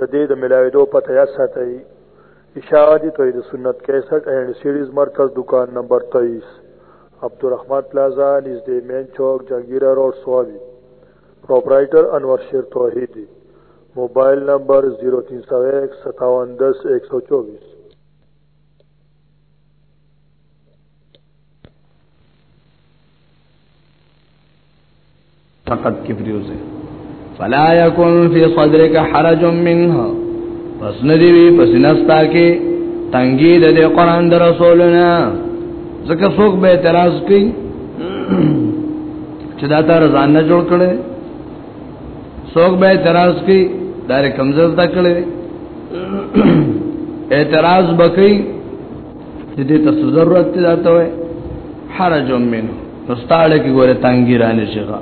د دې د ملاویدو پته یاد ساتئ اشاعتی توحید سنت 61 اینڈ سیریز مرکز دکان نمبر 23 عبدالرحمن پلازا نزدې مین چوک جهانگیرا روډ سوابي پرپرایټر انور شیر توحید موبایل نمبر 03015710124 Thank you. فقط کې پریوزه فلا يكن في صدرك حرج منها پس ندی وی پس نستا کې تنګي د قرآن د رسولنا زکه څوک به اعتراض کوي چې دا تر ځان نه جوړ کړي څوک به اعتراض کوي دا کمزور تا کړي اعتراض بکې چې دې ته ضرورت ده ته حرج منه نستاړه کی ګوره تنګی را نشغه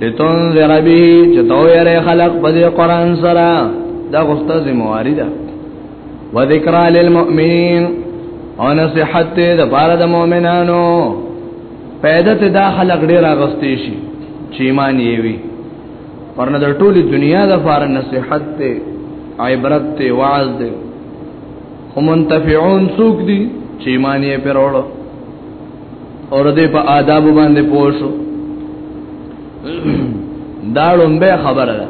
لتون ذربی چې تو یې خلق په دې قران سره دا غوسته زمواري ده و ذکر للمؤمنین او نصیحت دې د بار د مؤمنانو پیدا ته دا خلق ډیر اغستې شي چې ایمان یې وي پرنه د ټولي دنیا د فار نصیحت ته عبرت ته وعظ دې هم منتفعون سوق دي چې ایمان یې پرولو اور دې په آداب باندې پوښو دا لومبه خبره ده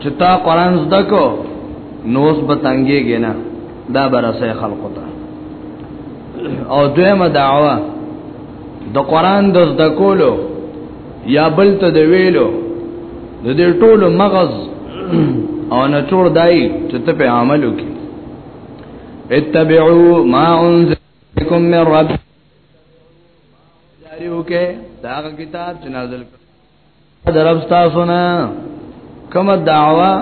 چې تا قران زده کو نوس به تنګيږي نه دا برسه خلقو ته او دویمه دعوه د قران د زده کولو یا بل ته د ویلو د دې ټولو مغز او نه چور دای چې ته په عمل وکې اتبعوا ما انزل کوم مې رب جاری وکې دا کتاب چې نازل کړ درب تاسو نه کوم دعوا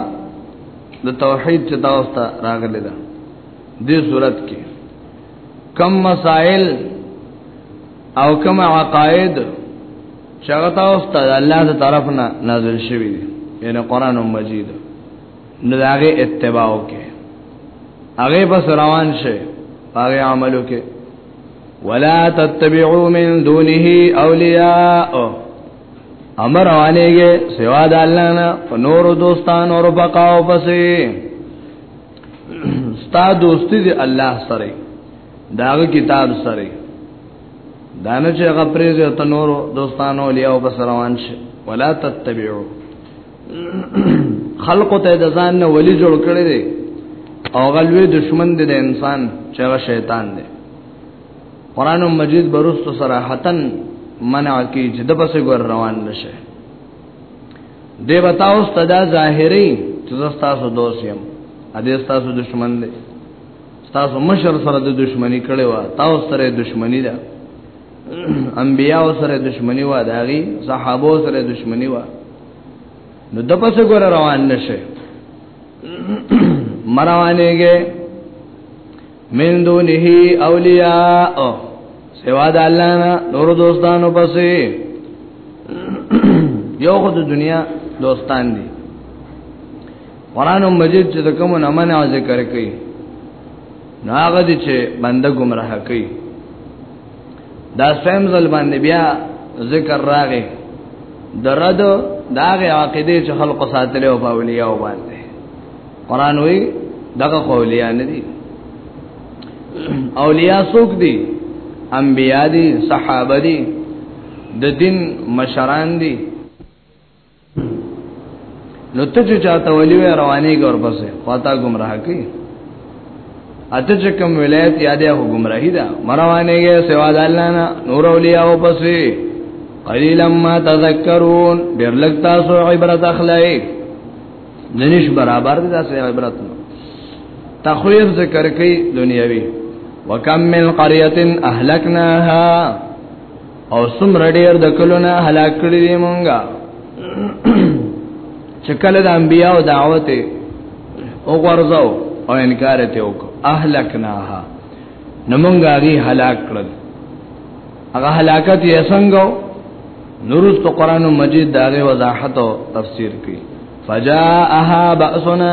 د توحید چې تاسو ته راغلی ده دې صورت کې کم مسائل او کم عقاید چې هغه تاسو ته الله تعالی طرف نه نازل شوی دی یعنی قران مجید نو داغه اتباع وکي هغه بس روان شي هغه عمل وکي ولا تتبعوا من دونه اولیاء امر روانيږي سوا د الله نه په نور دوستان او بقاو پسې ستا دوستی دی الله سره داغه کتاب سره دانه چې هغه پریز ته نور دوستانو لیاو بس روان شي ولا تتبعو خلق ته د ځان نه ولی جوړ کړی دی او غلوی دشمن دی د انسان چې هغه شیطان دی قران مجید برست صراحتا منع کی چې د پسې ګور روان نشه دی بتاو ستدا ظاهری چې تاسو دوست یم ا دې تاسو دشمن دی تاسو مشر سره د دشمنی کړي وا تاسو سره دشمنی ده انبیاء سره دشمنی وا داغي صحابه سره دشمنی وا نو د پس ګور روان نشه مروانېږي من دونه اولیاء سوا د الله نه نور دوستانو پسې یو خو د دنیا دوستان دي قران مجید چې کوم نه منع ذکر کوي ناغه دي چې بنده گمراه کوي دا سم ځل باندې بیا ذکر راغې درد داغه عقیده چې خلق ساتلی او باولیا او باندې قران وی دغه قولیا نه دي اولیاء څوک دي انبیاء دي صحابه دي د دین مشران دي نو ته چې چاته ولي رواني ګور پسې خواتا گمراه کی اته چې کوم ولایت یادې هو گمراهی ده مروانه یې سوا د الله نه نور اولیاء او پسې قلیلا ما تذکرون ډېر لږ تاسو عبرت اخلئ ننش برابر دي تاسو عبرت تخویف ذکر کوي دنیوي وکم من قريه اهلكناها او څومره ډیر د کلونه هلاک کړی دی مونږه چې کله د انبیاء او دعوت او غرزو او انکار ته وک اهلکناها نو مونږه غي هلاک کړل هغه هلاکت یې څنګه نورس په قران مجید دغه وضاحت او تفسیر کوي فجاءها باسنا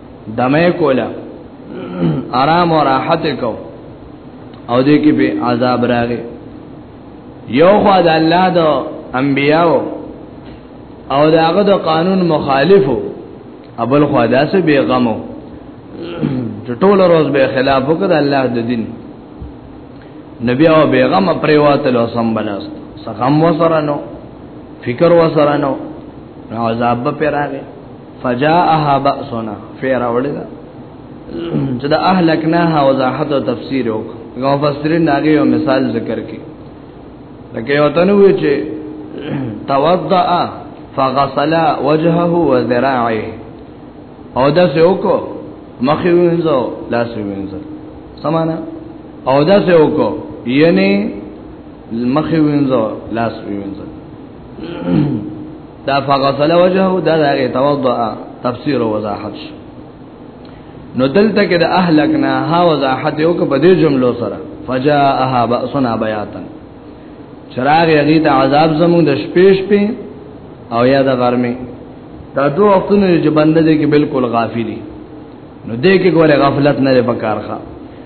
دمه کولا آرام او راحت کو او دې کې به عذاب راغی یو خو د الله د انبیاو او داغه د قانون مخالفو ابل خو داسې بیغمو ټول روز به خلاف وکړ الله د دین نبی او بیغم پریواتلو سمبلاست سقم وسرنو فکر وسرنو عذاب په راغی فجاءها بأسنا فیر اوړي دا چې د اهلکناها وضاحت او تفسیر وک غو فسرین داګه یو مثال ذکر کی لکه یو تنو وی چې توضأ فغسل وجهه وذراعه او دا سه وکړو مخې وینځو لاس وینځو سمانه او دا سه وکړو یعنی مخې وینځو لاس وینځو دا فغسل وجهه دا دا توضع تفسیر او وضاحت شو نو دلته کې د اهلکنا ها وضاحت یو کې په دې جملو سره فجاءها باسنا بیاتا چراغ یغی ته عذاب زمون د شپې شپې او یا د غرمه دا دوه وختونه چې بنده دې کې بالکل غافلی نو دې کې ګوره غفلت نه لري په کارخه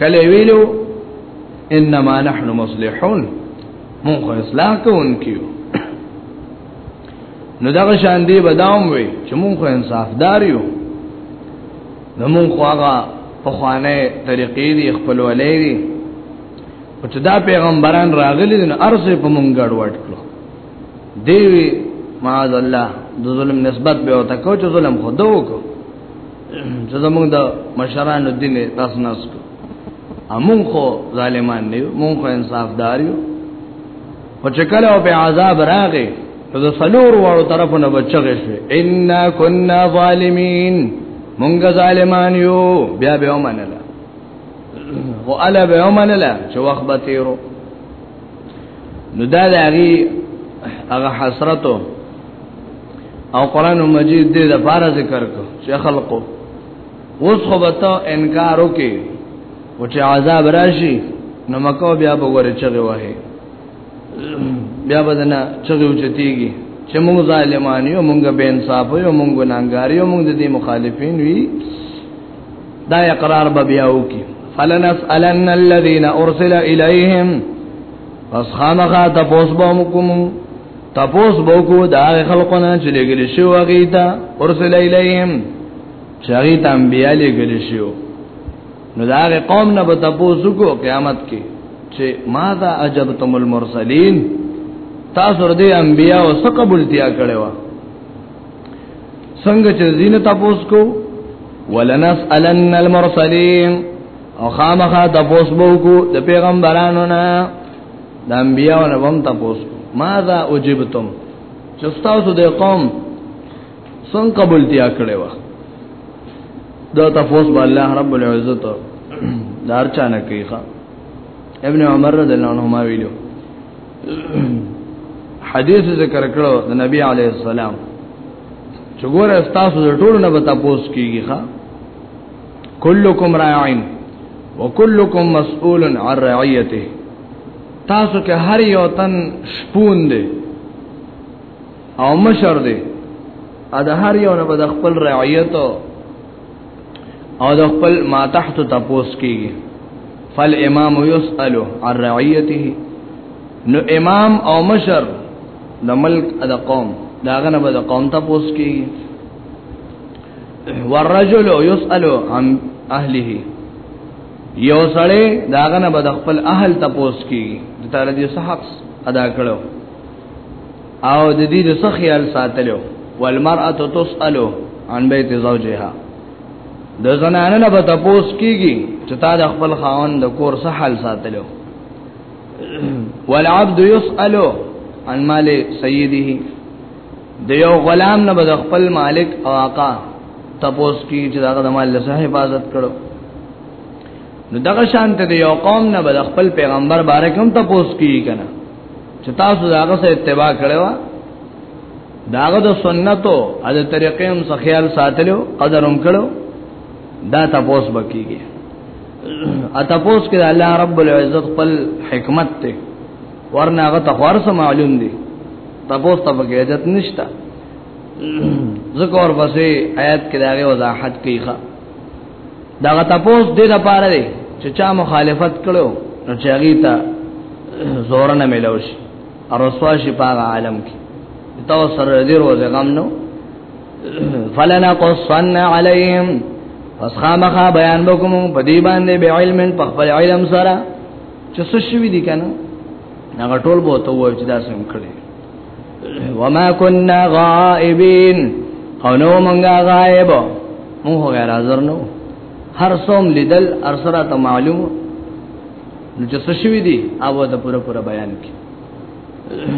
کله ویلو انما نحن مصلحون مونږ اصلاح کوونکیو نو دا شان دی بداوم وي چې مونږ انصافدار یو نو مونږ هغه په خوانه طریقې دی خپل ولې دی او چې دا پیغمبران راغلي نو ارزه په مونږ ګډوډ کړو دی معاذ الله د ظلم نسبت به او تکو چې ظلم خود وکړو چې زمونږ د مشرانو دین تاسو نه سکو امون خو ظالمان نه مون خو انصافدار یو خو چې کله په عذاب راغې نو د سلور وړو طرفونه بچغه شي ان كنا ظالمين مونږ ظالمان یو بیا به ومنل او الا به ومنل چې وخت به تیرو نو دا د هغه حسرتو او قران مجید دې د بار ذکر کو چې خلقو اوس خو به ته انکار وکې او چې عذاب راشي نو مکو بیا به ور چغه وه بیا به نه چغه وچتیږي چې موږ ظالمان یو موږ به انصاف یو موږ ګناګار یو موږ د دې مخالفین وی دا اقرار به بیا وکي فلنسالن الذين ارسل اليهم فسخامخا تفوس بهم کوم تپوس بوکو دا خلقونه چې لګل شو غیتا ورسل الیهم چاغی تام بیا لګل شو نو دا قوم نه به تپوس کو قیامت کې چې ما دا عجبتم المرسلین تاسو ور دي انبیا او سقبلتیا کړو څنګه چې دین تپوس کو ولنسالن المرسلین او خامخا تپوس بوکو د پیغمبرانو نه د انبیانو نه هم تاسو ماذا اجبتم چې تاسو د قوم څنګه قبولتیا کړې و دا تاسو به الله رب العزت دار چا نه کوي ابن عمر رضی الله عنهما ویلو حدیث ذکر کړو د نبی علی السلام چې ګوره تاسو د ټولو نه به تاسو کیږي ښا کلکم راعین وکلکم مسئول عن رعیته تاسو کې هر یو تن شپون دی او مشر دی ا د هر یو نه د خپل رعیت او د خپل ما تحت تپوس کیږي فل امام یسأل عن رعیته نو امام او مشر د ملک د قوم داغه نه د قوم تپوس کیږي والرجل يسأل عن اهله یو سړی داغه نه بد خپل اهل تپوس کی د تعالی دې حق ادا کړو او د دې د خیال ساتلو والمرأه تسأل عن بيت زوجها د زنانه نه به تپوس کیږي چې تا د خپل خاون د کور څخه حل ساتلو والعبد يسأل عن مال سيده د یو غلام نه بد خپل مالک او آقا تپوس کی چې داغه د مال له حفاظت کړو نو دغه شان ته د یو قوم نه بد خپل پیغمبر بارکم تپوس کی کنه چې تاسو داغه سره اتباع کړو داغه د سنتو او د طریقې هم خیال ساتلو قدر هم کړو دا تپوس بکیږي ا تپوس کې الله رب العزت خپل حکمت ته ورنه هغه تخوار سم معلوم دي تاسو ته به عزت نشتا ذکر اور پسې آیات کې داغه وضاحت کوي ښا دا تاسو دې لپاره دی چې چا مخالفت کړو نو چې هغه ته زور نه ملو شي او رسوا شي په عالم کې تاسو سره دې روز غم نو فلنا قصنا عليهم فسخامخا بیان بکم په دې باندې به علم په خپل علم سره چې څه شوی دي کنه هغه ټول به ته وایي چې دا څنګه کړی وما كنا غائبين او نو مونږه غائب مونږ غیر حاضر نو هر څوم لیدل ارسره ته معلوم نو چې څه شوی دي هغه ته پوره پوره بیان کړي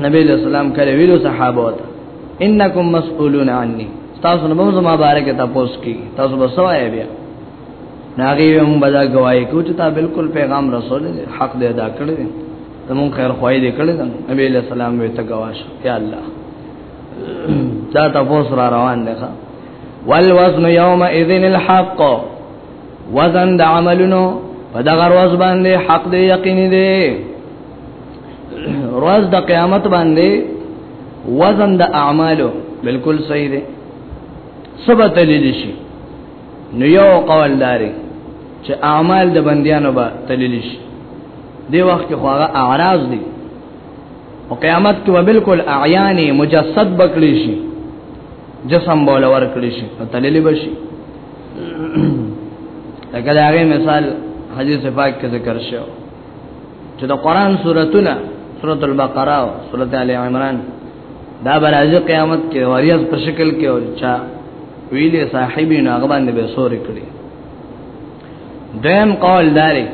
نبی له سلام کړه ویلو صحابه وته انکم مسئولون عني تاسو نو مو مبارک تاسو کی تاسو بسوای بیا ناغي هم بدا گواہی کو چې تا بالکل پیغام رسول حق دې ادا کړی دی زمون خیر خوای دې کړی دی نبی له سلام وې ته گواش یا الله چا تاسو را روان دی ښا والوزن یوم اذن الحق وزن د عملونو په دغه ورځ باندې حق دې یقیني دی ورځ د قیامت باندې وزن د اعمالو بالکل صحیح دی سبا تللی شي نو یو قول داري چې اعمال د بندیانو به تلل شي دی وخت کې خواغه اعراض دي او قیامت کې به بالکل اعیان مجسد بکلی شي جسم بوله ور کړی شي نو تلل بشي لکه دا غي مثال حدیث پاک کې ذکر شو چې د قران سورتونه سورۃ البقره او سورۃ ال عمران دا برازي قیامت کې وریاض په شکل کې او چا ویلې صاحبې نو هغه باندې به سورې کړی دیم قول داري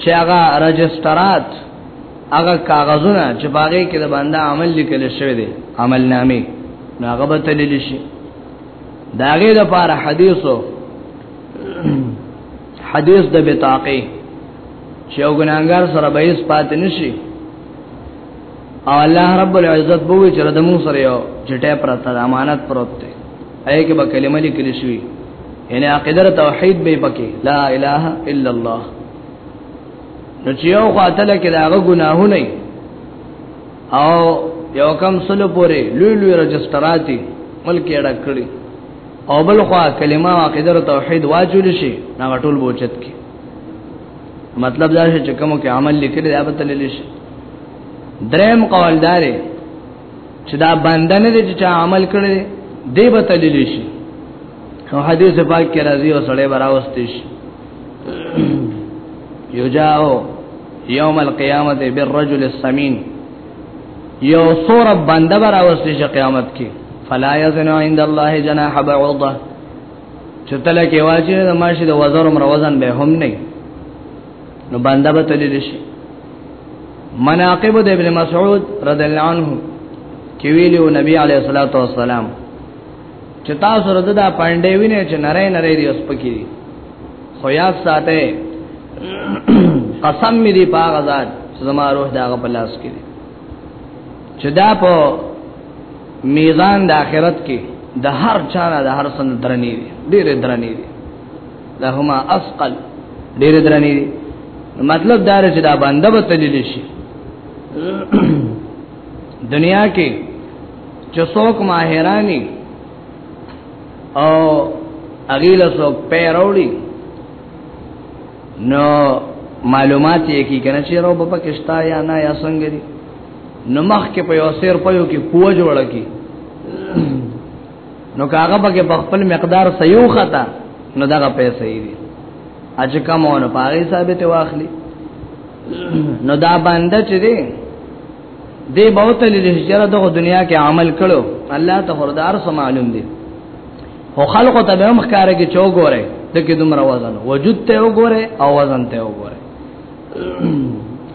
چې هغه رجسترات هغه کاغذونه چې باغې کې د باندې عمل لیکل شوی دی عمل نامې نو هغه به تللی شي داغه د پاره حدیثو حدیث د بتاقی چې وګناګار سره به یې پات نشي او الله رب العزت بوې چې د موږ سره یو چټه پرته د امانت پروت دی اې کې به کلمه لیکل شي یعنی عقیده توحید به پکې لا اله الا الله نو چې یو خاطر کې داغه ګناهونه او یو کم سلو پورې لوی لوی رجستراتي ملک یې ډکړي او بل خو کلمه عقیده توحید واجول شي نا ټول بوچت کې مطلب دا چې کوم کې عمل لیکل دی هغه تلل شي دریم قول دار چې دا بنده نه دي چې عمل کړي دی به تلل شي او حدیث پاک کې راځي او سړی براوست شي یجاو یوم القیامه بالرجل السمین یو سور بنده براوست شي قیامت کې فلا یزن عند الله جناح بعوضه چې تل کې واجه د ماشي د وزر عمر وزن به هم نه نو باندې به تللی شي مناقب د ابن مسعود رضی الله عنه چې ویلو نبی علیه الصلاۃ والسلام چې تاسو رد دا پاندې ویني چې نری نری دی اوس پکې دي خو یاد ساته قسم می دی پاغه ذات چې زما روح دا غ بلاس کړي چې دا په میزان د آخرت کې د هر چا نه د هر سن درنې دي ډېر درنې دي لهما اسقل ډېر درنې دي مطلب دا چې دا بنده به تلل شي دنیا کې چې څوک ماهرانی او اغیله څوک پیروړي نو معلومات یې کی کنه چې رو په پکشتا یا نه یا څنګه دي نو مخ کې په یو سیر په یو کې کوه جوړ کی نو کاغه پکې په خپل مقدار سيو خطا نو دغه پیسې دي اج کمونه پاره ثابت واخلي نو دا باندې چې دی دی بہت لیل هجره دغه دنیا کې عمل کړو الله ته هردار سم معلوم دی او خلکو ته به هم ښکاره کې چو ګوره د کې دومره وزن وجود ته وګوره او وزن ته وګوره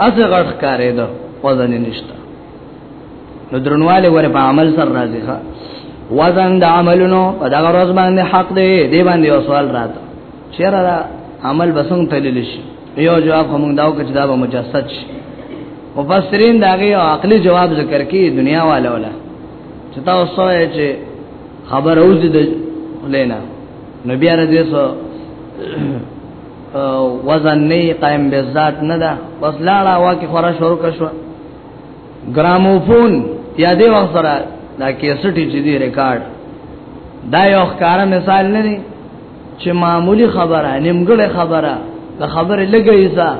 اسه غټ ښکارې ده وزن نشته نو درنواله ور په عمل سره راځي ښا وزن د عملونو په دغه ورځ باندې حق دی دی باندې یو سوال راته چیرې دا عمل بسنګ تللی شي یو جواب هم داو کې دا به مجسد شي مفسرین داغه عقلی جواب ذکر کوي دنیا والا ولا چې تاسو یې چې خبر اوس د لینا نبی علیہ دې سو وزن نه قائم به ذات نه ده بس لاړه وا کې خورا شروع کشو ګراموفون یا دې وخت سره دا کیسټی چې دی ریکارډ دا یو ښکار مثال نه دی چې معمولی خبره نیمګړې خبره د خبرې لګې ځا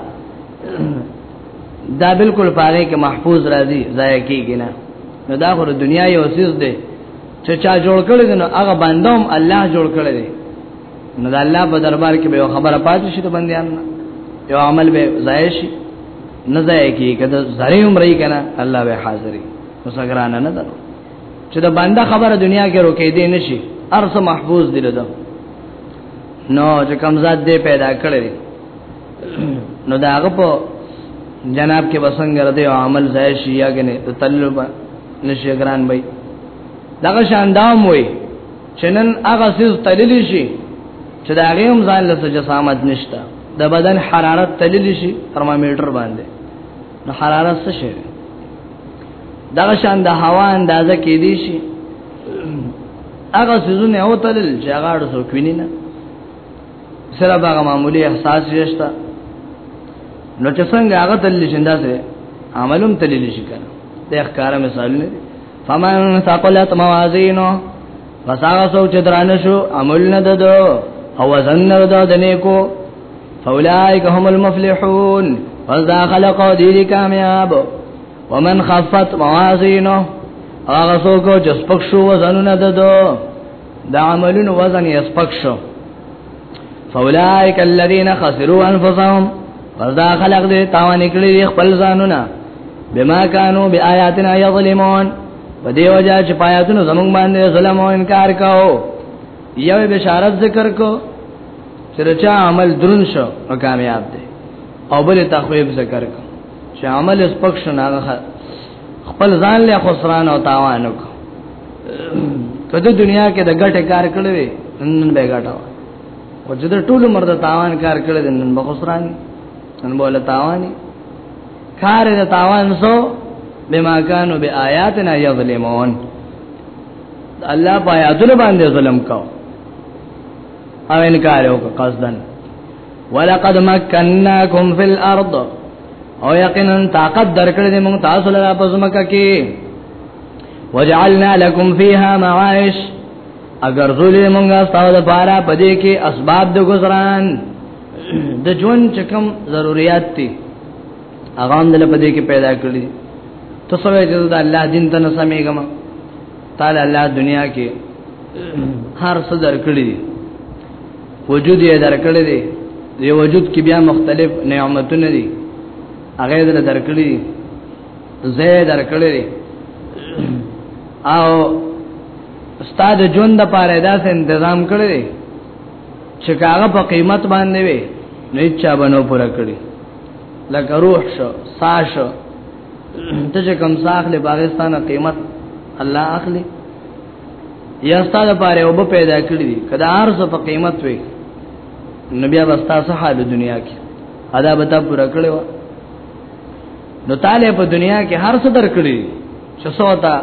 دا بالکل پاره کې محفوظ راځي ضایع کیږي نه نو دا خو دنیا یو سیس دی چې چا جوړ کړی نو هغه باندوم الله جوړ کړی دی نو دا الله په دربار کې به خبره پاتې شي ته بندیان یو عمل به ضایع شي نه ضایع کیږي کله زری عمر یې کنه الله به حاضرې مسګران نه ده چې دا بنده خبره دنیا کې روکې دی نشي ارس محفوظ دی له نو چې کمزاد دې پیدا کړی نو دا هغه په جناب کې بسنګ رده او عمل ځای شي یا کنه تطلب نشي ګران وي دغه شاندام وي چنن هغه سیز تلل شي چې دا هغه هم ځان له جسامت نشته د بدن حرارت تلل شي ترمامیټر باندې نو حرارت څه شي دغه شان د هوا اندازه کې دي شي هغه سيزونه او تلل چې هغه څوک ویني نه سره باغ معمولی احساس ویشتا نو چې څنګه هغه تل شنده سره عملوم تل شي کنه د ښکارا مثالونه فمن ثقلت موازینو فساغه سو چې درانه شو عمل نه ددو او وزن نه ددو د نیکو فاولائک هم المفلحون پس دا خلق او دیدی کامیاب ومن خفت موازینو هغه سو کو چې سپک شو وزن نه ددو دا عملونو وزن یې سپک شو فاولائک الذین خسروا انفسهم پس دا خلق دې تاوان کړی خپل ځانونه بما كانوا بآياتنا يظلمون په دې وجه چې پایاتونو زمونږ باندې ظلم او انکار کاو یو بشارت ذکر کو چې رچا عمل درن شو او کامیاب دی او بل تخویب ذکر کو چې عمل سپک شو نه خپل ځان له خسران او تاوان وکړو کله دنیا کې د ګټه کار کړوي نن به ګټه او چې د ټولو مرد تاوان کار کړی نن به خسران نن به له تاوان کار د تاوان سو بما كانوا بآياتنا يظلمون الله په آیاتونو باندې ظلم کو او انکار وکړ قصدا ولقد مكنناكم في الارض او یقینا طاقت درکړې موږ تاسو لپاره په ځمکه کې وجعلنا لكم فيها معايش اگر ذلې مونږه ستاسو لپاره پدې کې اسباب د گزاران د جون چکم ضرورت دي هغه هم دل پدې کې پیدا کړی ته سوې چې د الله دین ته نه سمېګم تعالی الله دنیا کې هر څه درکړي وجود یې درکړي دي دی وجود کې بیا مختلف نعمتونه دي هغه دل درکړي زه درکړې دي او استاد جون د پاره داس تنظیم کړی دی چې هغه په قیمت باندې وي نه چا بنو پورا کړی لکه روح شو سا شو ته چې کم ساخ له پاکستان قیمت الله اخلي یا استاد پاره وب پیدا کړی دی کدا ارزه په قیمت وي نبي ابستا صحه د دنیا کې ادا بتا پورا کړو نو تعالی په دنیا کې هر څه درکړي چې سوتا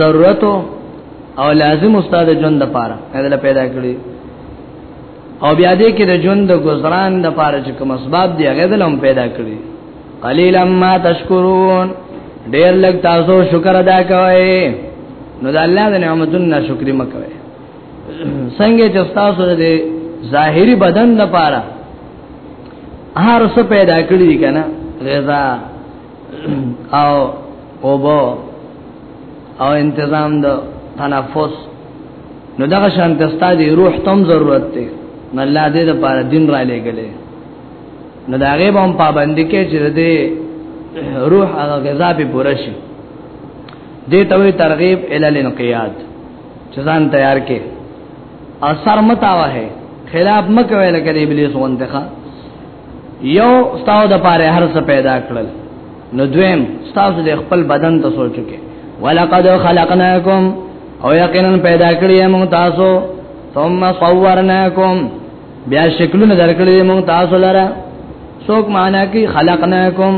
ضرورت او لازم استاد ژوند د پاره کله پیدا کړی او بیا دې کې د ژوند د گزاران د پاره چې کوم اسباب دی هغه دلم پیدا کړی قلیلا ما تشکرون ډیر لږ تاسو شکر ادا کوئ نو د الله د نعمتونو ناشکری مکوئ څنګه چې تاسو د ظاهری بدن د پاره هر څه پیدا کړی دي کنه غذا او اوبو او انتظام د تنفس نو دغه شان تستا دی روح تم ضرورت دی نو الله دې د پاره دین را لګلې نو دا غیب هم پابندی کې چې دې روح هغه غذا به پوره شي دې ته وی ترغیب ال الانقیاد چې ځان تیار کې اثر متاوه ہے خلاف مکوې لکه د ابلیس غونډه ښا یو ستاو د پاره هر څه پیدا کړل نو دویم ستاو د خپل بدن ته سوچو کې ولقد خلقناکم او یقینا پیدا کړی موږ تاسو ثم صورناکم بیا شکلونه درکړی موږ تاسو لره څوک معنا کې خلقناکم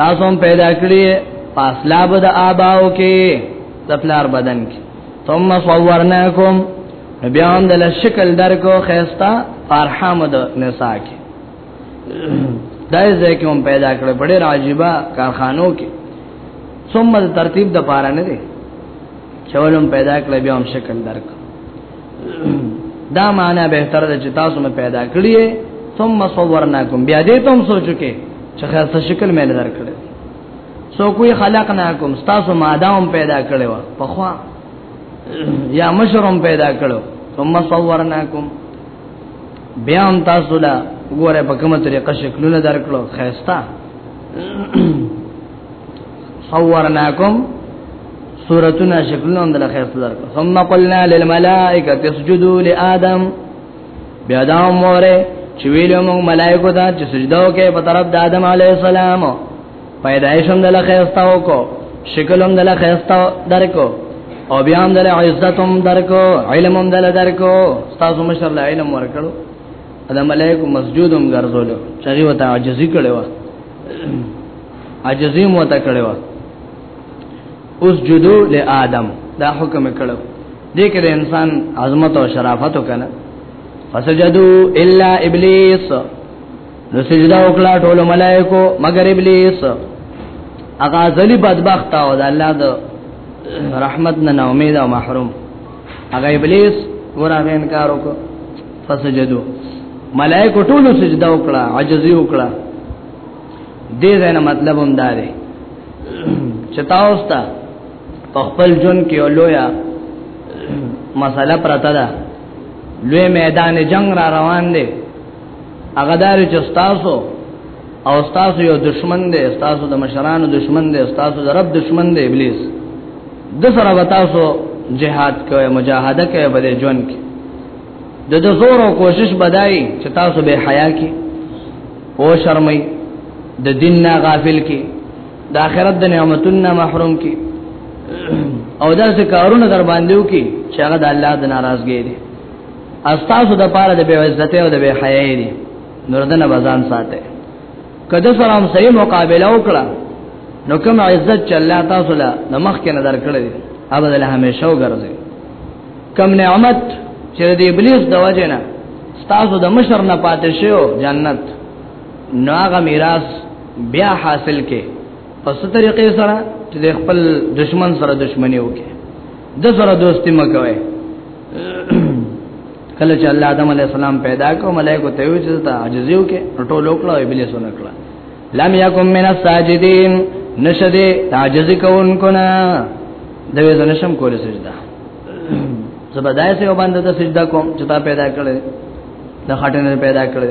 تاسو پیدا کړی پاسلاب د آباو کې د پلار بدن کې ثم صورناکم بیا هم د شکل درکو خيستا فرحام د نساء کې دای ځکه هم پیدا کړ په ډېر عجيبه کارخانو کې ثم د ترتیب د پاره نه دي چولم پیدا کړ بیا هم شکل درک دا معنا به تر د چې تاسو مې پیدا کړی ثم صورناکم بیا دې ته هم سوچو کې چې خاصه شکل مې درکړ سو کوی خلقناکم تاسو مادام پیدا کړو په خوا یا مشرم پیدا کړو ثم صورناکم بیا هم تاسو لا وګوره په کومه طریقه شکلونه درکړو خيستا صورناکم سورتنا شکلونه هم دلته خيستا درکړو ثم قلنا للملائکه تسجدوا لآدم بیا دا موره چې ویلو موږ ملائکه ته چې سجده وکړي په طرف د آدم علی السلام پیدایش هم دل خیستا وکو شکل هم دل خیستا درکو او بیا هم دل عزت هم درکو علم هم دل درکو تاسو مشر له علم ورکړو دا ملائکه مسجود هم ګرځول چې وته عاجزی کړو عاجزی مو ته کړو اوس جدو له آدم دا حکم کړو دې کې انسان عظمت او شرافت وکنه فسجدوا الا ابلیس نو سجده وکړه ټول ملائکو مگر ابلیس هغه ځلی بدبخت او د الله د رحمت نه امید او محروم هغه ابلیس ورغه انکار وکړ فسجدو ملائکه ټول سجده وکړه عجزي وکړه دې ځنه مطلب هم داري چتاوستا په خپل جون کې لویا مسله پرته ده لوی میدان جنگ را روان دی هغه دار چې تاسو او تاسو یو دشمن دی تاسو د مشرانو دشمن دی تاسو د رب دشمن دی ابلیس د سره تاسو جهاد کوي مجاهده کوي په دې ژوند کې د د زور او کوشش بدای چې تاسو به حیا کې او شرمې د دین نه غافل کې د آخرت د نعمتونو محروم کې او دا څه کارونه در باندې وکي چې هغه د الله د ناراضګۍ دي استاسو د پاره د بے عزت او د بے حیاي دي نور دنه بزان ساته کده سلام صحیح مقابله وکړه نو کوم عزت چې الله تاسو له مخ کې نظر کړی ابد له همیشه وګرځي کوم نعمت چې د ابلیس د وجنه تاسو د مشر نه پاتې شو جنت نو هغه میراث بیا حاصل کې پس طریقې سره چې خپل دشمن سره دشمنی وکړي د سره دوستی مکوئ کله چې الله آدم علی السلام پیدا کړ ملائکه ته وی چې ته عاجزیو کې ټول وکړه او ابلیس ونکړه لم یکم من الساجدین نشده عاجز کوونکو نه دوی زنشم کول سجده زبدای سه وبند ته سجده کوم چې تا پیدا کړل د خټنه پیدا کړل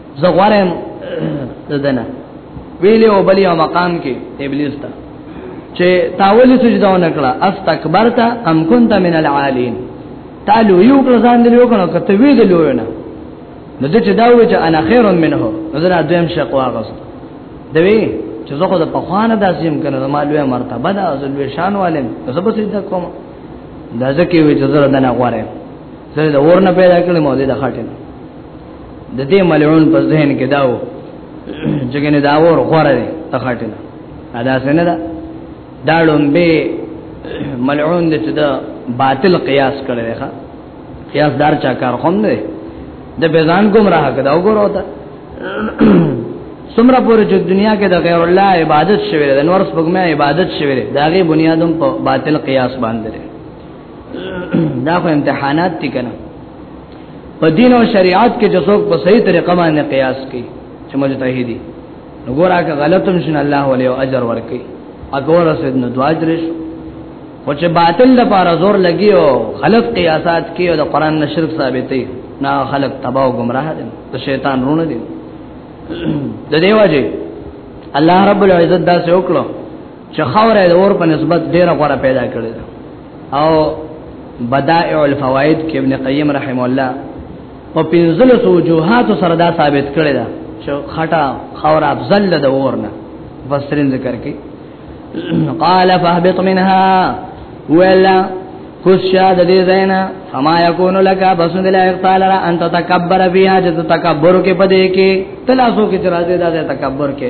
زغورم ددنه ویلی او بلی او مقام کې ابلیس ته چې تاولی سجده ونکړه استکبرت ام كنت من العالین تعالو یو کړه ځان دی یو کړه کته وی دی لوی نه نو دې چې دا و چې انا خیر منه نو دا دویم شق واغست دوی چې زه خو د پخوانه داسیم کنه د مالوی مرتبه ده او زلوی شان والم زه به سجده کوم دا ځکه وی چې زه دنه غواره زه د ورنه پیدا کړم او دې د خاطر د دې ملعون په ذهن کې داو چې کنه دا ور خوره دي تخاټنه ادا څنګه دا دا لومبه ملعون دې چې دا باطل قیاس کړي ښا قیاس دار چا کار خوم نه د بيزان گمراه کدا وګورو تا سمرا پورې چې دنیا کې د غیر الله عبادت شوی د نور سپګمه عبادت شوی دا غي بنیادم په باطل قیاس باندې دا خو امتحانات دي کنه په دین او شریعت کې چې څوک په صحیح طریقه باندې قیاس کوي چې مجتهدي نو ګورا که غلطم شنه الله ولې اجر ورکي اګور سید نو دواجرش او چې باطل د پاره زور لګي او خلق قیاسات کې او د قران نشرک ثابتې نه خلق تباہ او گمراه دي د شیطان رونه دي د دیو اجي الله رب العزت دا سه وکړو چې خوره د اور په نسبت ډیره غوړه پیدا کړې ده او بدائع الفوائد کې ابن قیم رحم الله په پنځلو وجوهات سره دا ثابت کړی دا چې خټه خور افضل ده د ورنه فسرین ذکر کوي قال فهبط منها ولا خوشا د دې زینا فما یکون لك بسند لا اقتال را انت تکبر بیا چې تکبر کې پدې کې تلاسو کې ترازه دا تکبر کې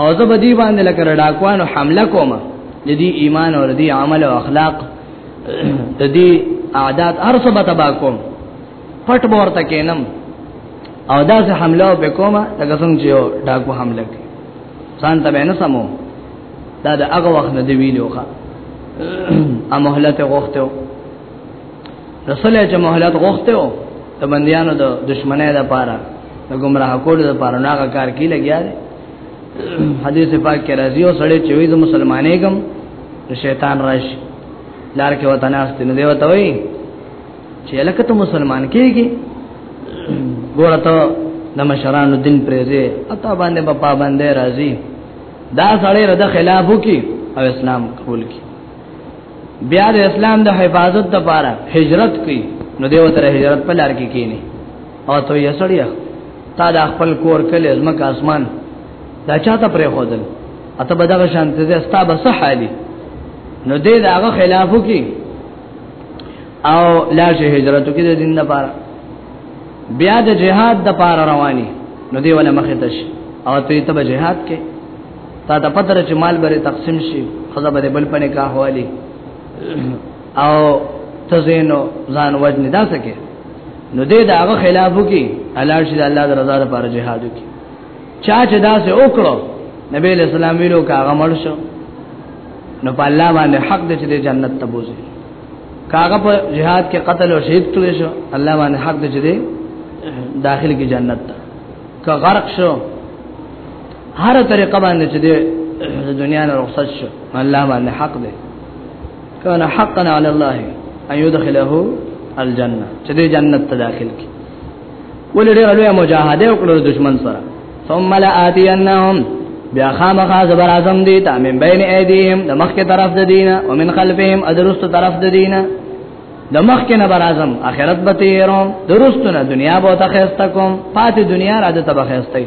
او زه بدی باندې لکه ډاکوانو حمله کوم د دې ایمان او د دې عمل او اخلاق د دې عادت ارسه به تبا کوم پټ ورته کینم او دا زه حمله وکوم لکه څنګه چې ډاکو حمله کوي ځان ته نه سمو دا د هغه وخت نه دی ویلوخه امهلته غوښته رسول چې مهلت غوښته او د بنديانو د دشمنه د پاره د گمراه کولو د پاره ناګه کار کې لګیا دی حدیث پاک کې راځي او سړی چې وي د مسلمانې کم شیطان راشي لار کې وته نه است نه دی وته وي چې لکه ته مسلمان کېږي ګوره ته د مشرانو دین پرېځي اته باندې په پابندې راځي دا سړی رده خلاف وکي او اسلام قبول کړي بیا د اسلام د حفاظت لپاره هجرت کوي نو دیو تر هجرت په لار کې کینی او ته یې سړیا تا د خپل کور کله زمکه اسمان دا چاته پرې خودل اته به دغه شانت دې استا به صحالي نو دې دغه خلافو کې او لاش هجرتو کې د دین لپاره بیا د جهاد د لپاره رواني نو دې ولا مخه تش او ته ته به جهاد کې تا ته پتر چې مال بری تقسیم شي خزه بری بل پنه کا حوالی او تزینو ځان وجنی دا سکه نو دې دا هغه خلافو کې الله شي الله د رضا لپاره جهاد وکي چا چې دا سه وکړو نبی له سلام ویلو کا هغه مړ شو نو په الله باندې حق دې چې جنت ته بوزي کاغه په جهاد کې قتل او شهید کړی شو الله باندې حق دې چې داخل کې جنت ته که غرق شو هر طریقه باندې چې د دنیا نه رخصت شو الله باندې حق دی کان حقا علی الله ان يدخله الجنه چې د جنت ته داخل کی ولې ډېر لوی مجاهده وکړو دشمن سره ثم لا اتينهم بیا خامخا زبر اعظم دی تا من بین ایدیهم د مخ کې طرف د دینه او من خلفهم ادرست طرف د دینه د مخ کې نه بر اعظم اخرت به تیرم درستونه دنیا به تخیستکم پات دنیا را د تبخیستای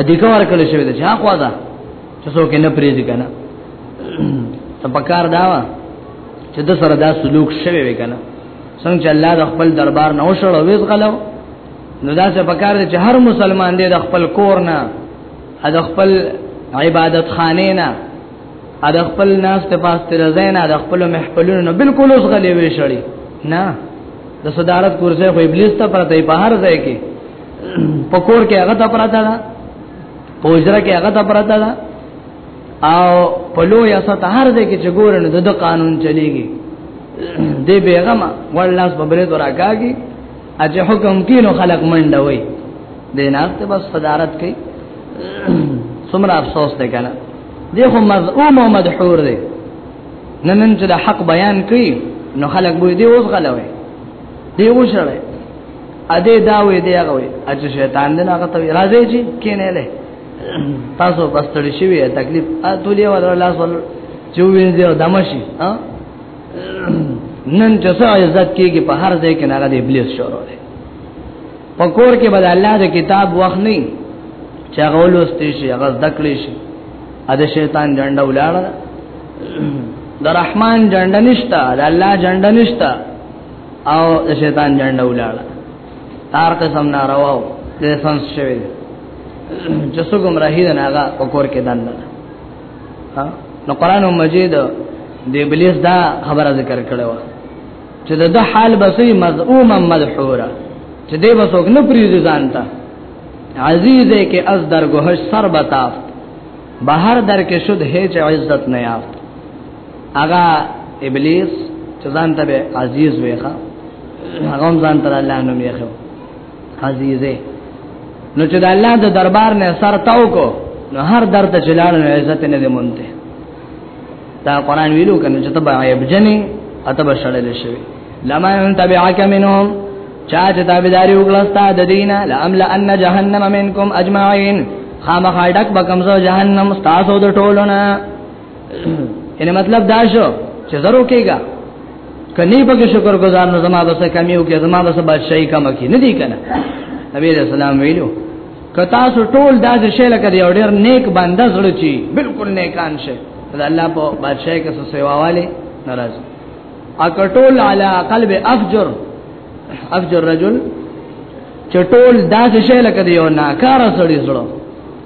ادیکه ورکل شوی ده چا خوا ده چې څوک نه پریږدي کنه ته پکار دا وا چې د سره دا سلوک شوی وي کنه څنګه چې الله د خپل دربار نه وشړ او ویز غلو نو دا څه پکار دي چې هر مسلمان دې د خپل کور نه د خپل عبادت خانه نه د خپل ناس ته پاس تر زینا د خپل محفلونو نه بالکل اوس غلې وي شړی نه د صدارت کورسه خو ابلیس ته پرته په هر ځای کې پکور کې هغه ته پراته ده پوجره کې هغه ته پراته ده او په لو یا ستهر دې کې چې ګورنه د قانون چلیږي دې بیغمه ورلاس په بریدو راکاږي اج حکم کینو خلق منډه وای دینات ته بس صدارت کوي سمرا افسوس ته کنه دې خو مزعوم او مدحور دی نن چې د حق بیان کوي نو خلق به دې اوس غلوي دې وشړي ا دې دا وې دی هغه وې چې شیطان دې هغه ته راځي چې کینې له تاسو بستړی شوی تکلیف اتولې ولا لاس ول چوي دې دمشي ها نن چې څو عزت کېږي په هر ځای کې نه غدي ابلیس شروع دی پکور کې بل الله د کتاب وخت نه چې هغه ولوستې شي هغه ذکرې شي ا د شیطان جنډه ولاړه د رحمان جنډه نشتا د الله جنډه نشتا او شیطان جنډه ولاړه تار قسم نارواو د سنس شوی چې څو گمراهی ده هغه وکور کې دن ده نو قران مجید د ابلیس دا خبره ذکر کړو چې د حال بسې مذعوم مدحوره چې دې بسوک نه پریږي ځانته عزیز ہے کہ از در گوہش سر بتافت بہر در کے شد ہے چ عزت نیافت هغه ابلیس چې ځان ته به عزیز ویخه هغه ځان ته الله نوم یې خو عزیزه نو چې د الله د دربار نه سر تاو کو نو هر در ته چلاړ نو عزت نه دی مونته دا قران ویلو کنه چې تبع عیب جنې اتبع شړل شوی لما ان تبعک منهم چا چې تابعداري وکړستا د دینه لامل ان جهنم منکم اجمعین خامخ ډک بکمزو جهنم تاسو د ټولونه ان مطلب دا شو چې زرو کېګا کني په شکر گزار نو زما بس کمیو کې زما بس بادشاہي کم کې نه دی کنه نبی رسول الله ویلو کتا سو ټول دا د شی لکه دی ډېر نیک بنده زړه چی بالکل نیکان شه دا الله په بادشاہي کې څه سیوا والے ناراض اکټول علی قلب افجر افجر رجل چټول دا د شی لکه دی یو ناکار سړی زړه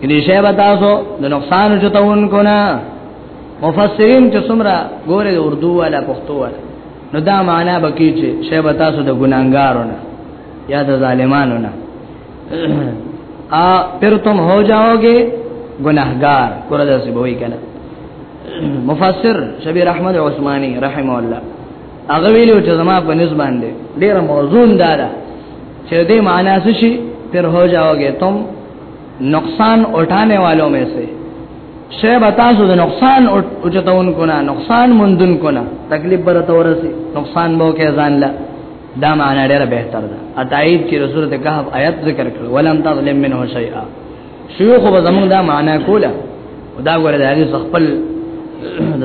کلی شی به تاسو د نقصان چتون کو نه مفسرین چې څومره ګوره د اردو والا پښتو والا نو دا معنا بکی چې شی به تاسو د ګناګارو نه یا د ظالمانو نه ا پر تم هو جاؤگے گناہگار قرآن سے بوئی کنا مفسر شبیر احمد عثماني رحم الله هغه ویلو چې زما په نس باندې ډیره موضوع دارا چې دې معنا څه شي پر هو جاؤگے تم نقصان اٹھانے والوں میں سے شے بتاسو د نقصان اوچتون کو نه نقصان مندون کو نه تکلیف بر تورسی نقصان بو کې ځان لا دا معنا ډیره بهتر ده اتایید کې رسول ته کهف آیت ذکر کړ ولم تظلم منه شیئا شیوخ به زمون دا معنا کوله دا غره د هغه خپل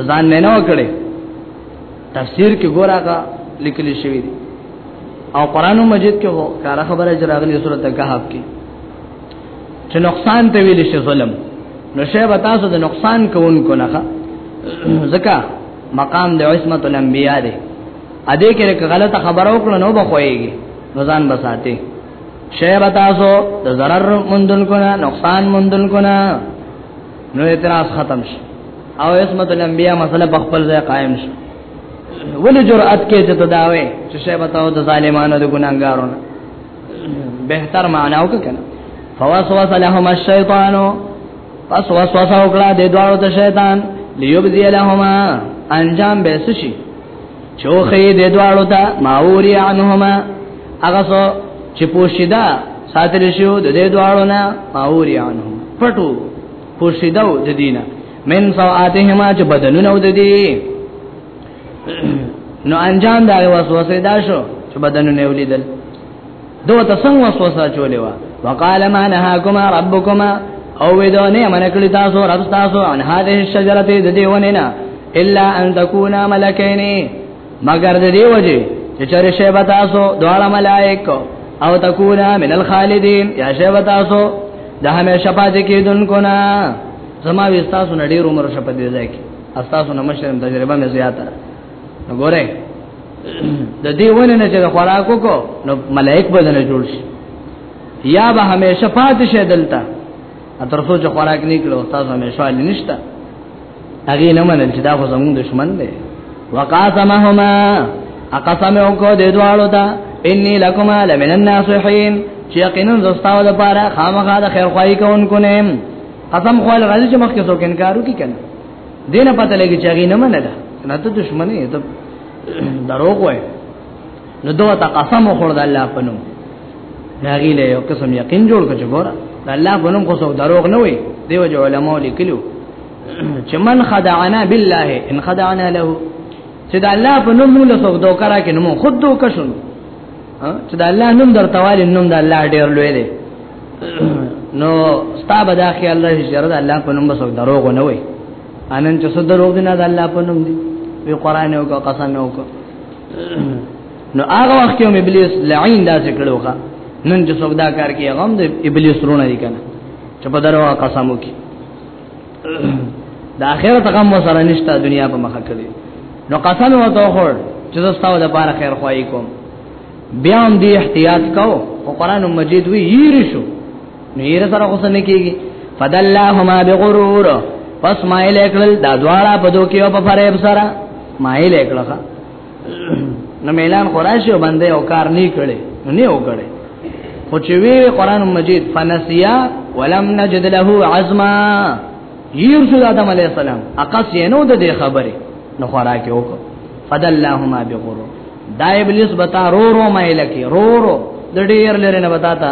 ځان نه نه وکړي تفسیر کې ګوراګه لیکل شوی دی او قران مجید کې وو کار خبره جراغلی سورته کهف کې چې نقصان ته ویل شي ظلم نو شه به تاسو د نقصان کوونکو نه ځکه مقام د عصمت الانبیاء دی ا دې کې غلطه خبره وکړه نو به خوېږي ځان بساته شه به تاسو د zarar مندل کو نه نقصان مندل کو نه نو اعتراض ختم شي او عصمت الانبیاء مسله په خپل ځای قائم شي ولې جرأت کې چې تداوي چې شی بتاو د ظالمانو د ګناګارو نه بهتر معنا وکړه فوسوس لهم الشیطان پس وسوسه وکړه د دوړو ته شیطان ليبذي لهما انجام به سشي چوخې د دواړو ته ماوري عنهما هغه سو چې پوشیدا ساتل شو د دې دواړو نه ماوري عنهم پټو پوشیدو د دینه من سواتهما چې بدنونه ود دي نو انجام دا وسوسه دا شو چې بدنونه ولیدل دو ته څنګه وسوسه چولې وا وقال ما نهاكما ربكما او ودو نه من کړی تاسو رب تاسو ان هذه الشجره د دیونه نه الا ان تكونا ملکین مگر د دی وجه چې چر شی تاسو دواړه ملائک او تکونا من الخالدین یا شی تاسو د همیشه پاتې کیدونکو نه زما وستاسو نړۍ عمر شپه دی ځکه استاسو نمشرم تجربه مې زیاته وګوره د دې ونه نه چې د خوراکو کو نو ملائک بدن جوړ شي یا به همیشه پات شي دلته تر څو چې خوراک نکړو تاسو همیشه علی نشتا هغه نه منل چې دا خو زموږ دشمن دی وقاسمهما اقسم او کو دې دواړو ته انی لکما لمن الناصحین چې یقینا زستاو د پاره خامخا د خیر خوای کوونکو نه قسم خو لږه چې مخکې څوک انکارو کی کنه دینه پته لګی چې هغه نه منله نه ته دشمنه یې ته دروغ وای نو دوه تا قسم خور د الله په نوم ناغي له یو قسم یقین جوړ کړ چې ګوره د الله په نوم خو څو دروغ نه وي دیو جو علماء لیکلو چې من خدعنا بالله ان خدعنا له چې د الله په نوم موږ له څو دوکا راکې نو خود دوکا شون چې د الله نوم درتوال نوم د الله ډیر لوی دی نو ستا به دا خیال لري چې رد الله په نوم بسو دروغ نه وي انن چې صد دروغ نه د الله په نوم دي وی قران او قسم او نو هغه وخت یو ابلیس لعین دا ذکر وکړه نن چې څوک دا کار کوي هغه د ابلیس رونه دي کنه چې په درو قسم وکي د اخرت غم وسره نشته دنیا په مخه کړی نو قسم وته خور چې زه ستاسو د پاره خیر خوای کوم بیا هم دی احتیاط کو او قران مجید وی ییر شو نو ییر سره غوسه نه کیږي فدلهما بغرور پس مایل کړل دا دواړه په دوکي او په فریب سره مایل کړل نو میلان قراشو باندې او کار نه کړي نو نه وکړي خو چې وی قران مجید فنسیا ولم نجد له عزما یو رسول آدم علی السلام اقص نو د دې خبره نو خوراک یو کو فدلهما بغرور دا ابلیس بتا رو رو مې لکی رو رو د ډیر لري نه بتا تا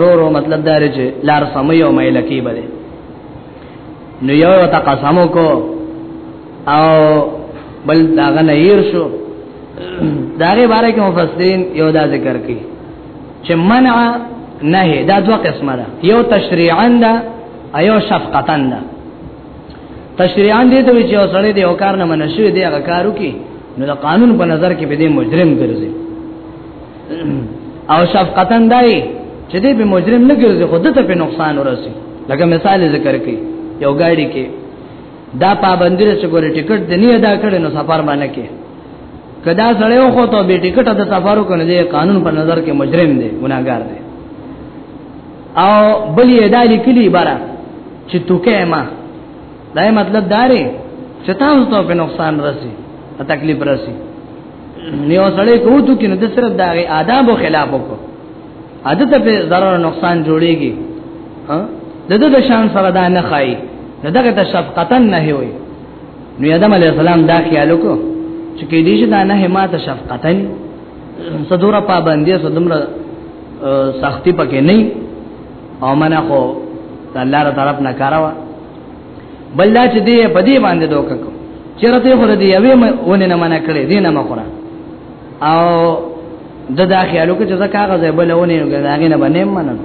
رو رو مطلب دا رچ لار سم یو مې لکی بده نو یو تا قسم کو او بل داغه نه ير شو داغه باره کې مفسرین یو دا ذکر کوي چې منع نه دا دوه قسمه ده یو تشریعا ده ایو شفقتن دا تشریعان دې ته وی چې اوسړې دې اوکار نه منشوي دې هغه کارو کې نو د قانون په نظر کې به دې مجرم ګرځي او شفقتن دای چې دې به مجرم نه ګرځي خود ته په نقصان ورسي لکه مثال ذکر کړي یو ګاډي کې دا پابندی رس ګوري ټیکټ د نه ادا کړي نو سفر باندې کې کدا سړی خو ته به ټیکټ د سفرو کنه دې قانون په نظر کې مجرم دی ګناګار دی او بل یې دالی کلی بارا چې توکه ما دا مطلب داري چې تاسو ته په نقصان رسی په تکلیف رسی نیو سړی کوته کې نو د صرف دا غي آداب او خلاف وکړو عادت په ضرر نقصان جوړيږي ها د دې د شان سره دا نه خای نه دغه ته شفقتن نه وي نو آدم علی السلام دا خیال وکړو چې کې دې چې دا نه ما ته شفقتن صدوره پابندي صدمره سختی پکې نه او منا خو الله تعالی طرف نه کاروا بل دا چې دې په دې باندې دوک کو چیرته خو دې یوې ونه نه منا کړې دې نه مخره او د داخلو کې چې زکاغه زې بل ونه غاغې نه باندې منن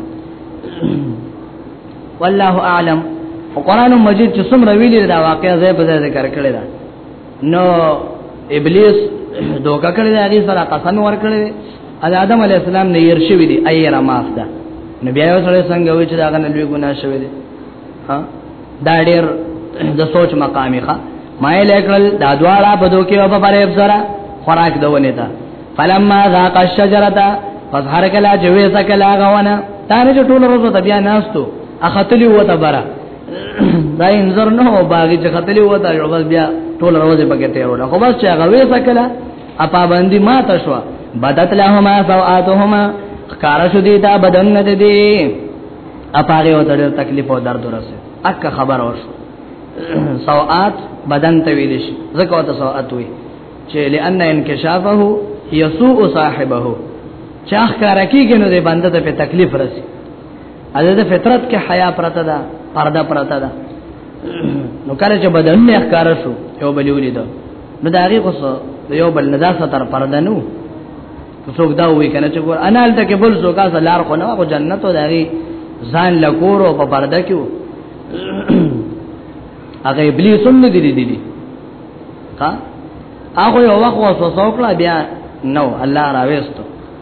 والله اعلم قرآن مجید چې څومره ویلي دا واقعا زې په ذکر کړی دا نو ابلیس دوکه کړی دی سره قسم ورکړی دی آدم علی السلام نه ير شوی دی ای را معاف ده نو بیا یو سره څنګه وی چې دا غنه لوی ګناه شوی دی ها دا ډیر د سوچ مقامي ښه ما لیکل دا دواړه په دوکي او په پرېب سره خوراک دونه تا فلما ذاق الشجره پس هر کله چې وې سکه لاغونه تاره ټول روزه بیا ناستو اختلی وته بره دا انذر نه هو باغی چې قتل و دا یو بس بیا ټول روزه پکې تیرول خو بس چې هغه وې سکلا اپا باندې ما تشو بدت لهما سواتهما خکارا شو دی دا بدن نه دی اپاره او ډېر تکلیف او درد ورسه اک خبر اور سوات بدن ته ویل شي زکه او سوات وي چې لئن انکشافه یسوء صاحبه چاخ کارکیږي نو دې بنده ته په تکلیف رسي اده د فطرت کې حیا پرته ده پرده پرته ده نو کله چې بدن نه ښکار شو یو بل ولید نو دا هغه کوس یو بل ندا ستر پرده نو څوک دا وی کنه چې ګور انا الته کې بل څوک اصل لار خو نه او جنت او دغه ځان لکور او په پرده کې هغه ابلیس هم نه دی دی ها هغه یو وخت وسوسه وکړه بیا نو الله راويستو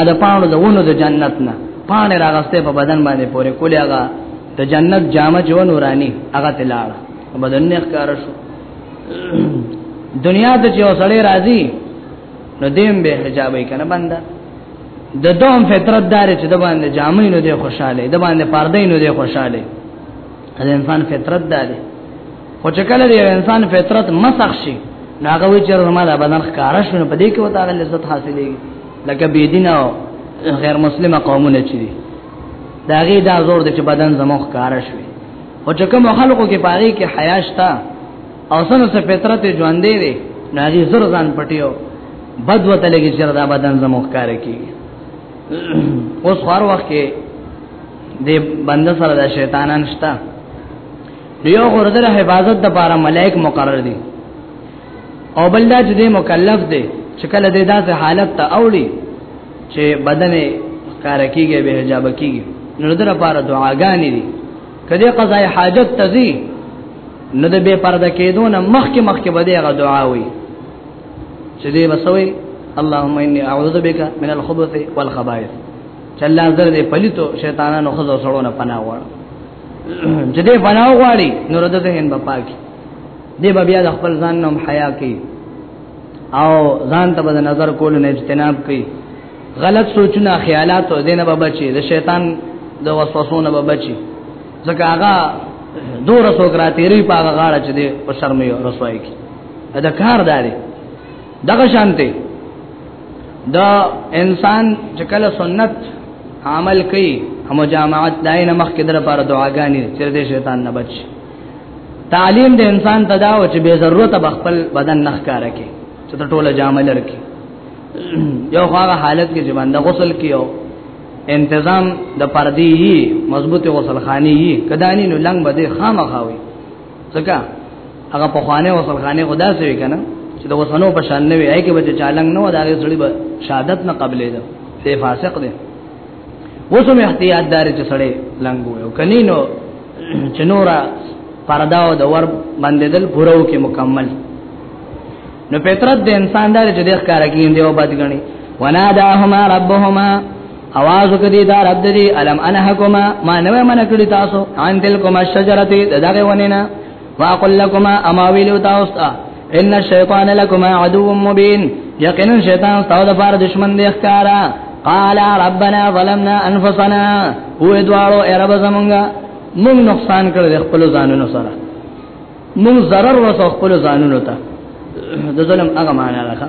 ا د پانو د ونو د جنت نه پانه راغسته په بدن باندې پورې کولې هغه د جنت جامه جو نورانی هغه تلاړه بدن نه ښکار شو دنیا ته چې وسړې راځي نو دیم به حجابې کنه بنده د دوم فطرت دار چې د باندې جامې نو دی خوشاله د باندې پردې نو دی خوشاله د انسان فطرت دا دی خو چې کله د انسان فطرت مسخ شي ناغه وی چې ما دا بدن ښکارا شونه په دې کې وته غل عزت حاصلېږي لکه بی دین او غیر مسلمه قومونه چې دي دا غي دا زور د چې بدن زمو ښکارا شوی او چې کوم خلکو کې پاري کې حیا شتا او سن سره فطرت ژوندې دي ناغي زر ځان پټیو بد وته لګي چې دا بدن زمو ښکارا کیږي اوس خور وخت کې دې بنده سره د شیطانان شته دیو غرض د حفاظت لپاره ملائک مقرر دي او بل دا چې دې مکلف دي چې کله دې داسې حالت ته اوړي چې بدن کار کیږي به حجاب کیږي نو در لپاره دعاګانې دي کله قضای حاجت تزي نو د بے پرده کېدو نه مخکې مخکې به دغه دعا وي چې دې بسوي اللهم اني اعوذ بك من الخبث والخبائث چلا زر دې پلیتو شیطانانو خزو سړو نه پناه وړ چې دې پناه وړي نور د ذهن په پاکي دې بیا د خپل ځان نوم حیا کوي او ځان ته د نظر کول نه اجتناب کوي غلط سوچونه خیالات او دینه به بچي د شیطان د وسوسونو به بچي ځکه هغه دور سوګرا تیری په هغه غاړه چې دې په شرم یو رسوای کی دا کار دی دغه شانته دا انسان چې کله سنت عمل کوي هم جماعت داینه مخ کې در لپاره دعاګانې چې د شیطان نه بچ تعلیم د انسان تداو چې به ضرورت بخپل بدن نه ښکارا کې چې ټوله جامه لرکې یو هغه حالت کې چې باندې غسل کیو انتظام د پردی مضبوط غسل خانی کدانی نو لنګ بده خامخاوي ځکه هغه په خوانه وصل خانه خدا سوي کنه چې د وسنو په شان نه وي هي کې به چالنګ نه ودا غي سړي به شهادت نه قبلې ده ته فاسق ده وسم احتیاط دار چې سړي لنګو یو کني نو چنورا پرداو د ور باندې دل پورو کې مکمل نو پترت د انسان دار چې د ښکارا کې دی او بد غني وناداهما ربهما اواز کدی دا رب دی الم انحکما ما نو من کړی تاسو ان دل کوما شجرته دغه ونینا واقل لكما اماویل تاسو ته ان الشیطان لكما عدو مبین یقینا شیطان تاسو د فار دشمن دی ښکارا قال ربنا ظلمنا انفسنا هو دوالو ای رب زمونږه مونږ نقصان کړل خپل ځانونو سره مونږ zarar وسو خپل ځانونو ته د ظلم هغه معنا راخه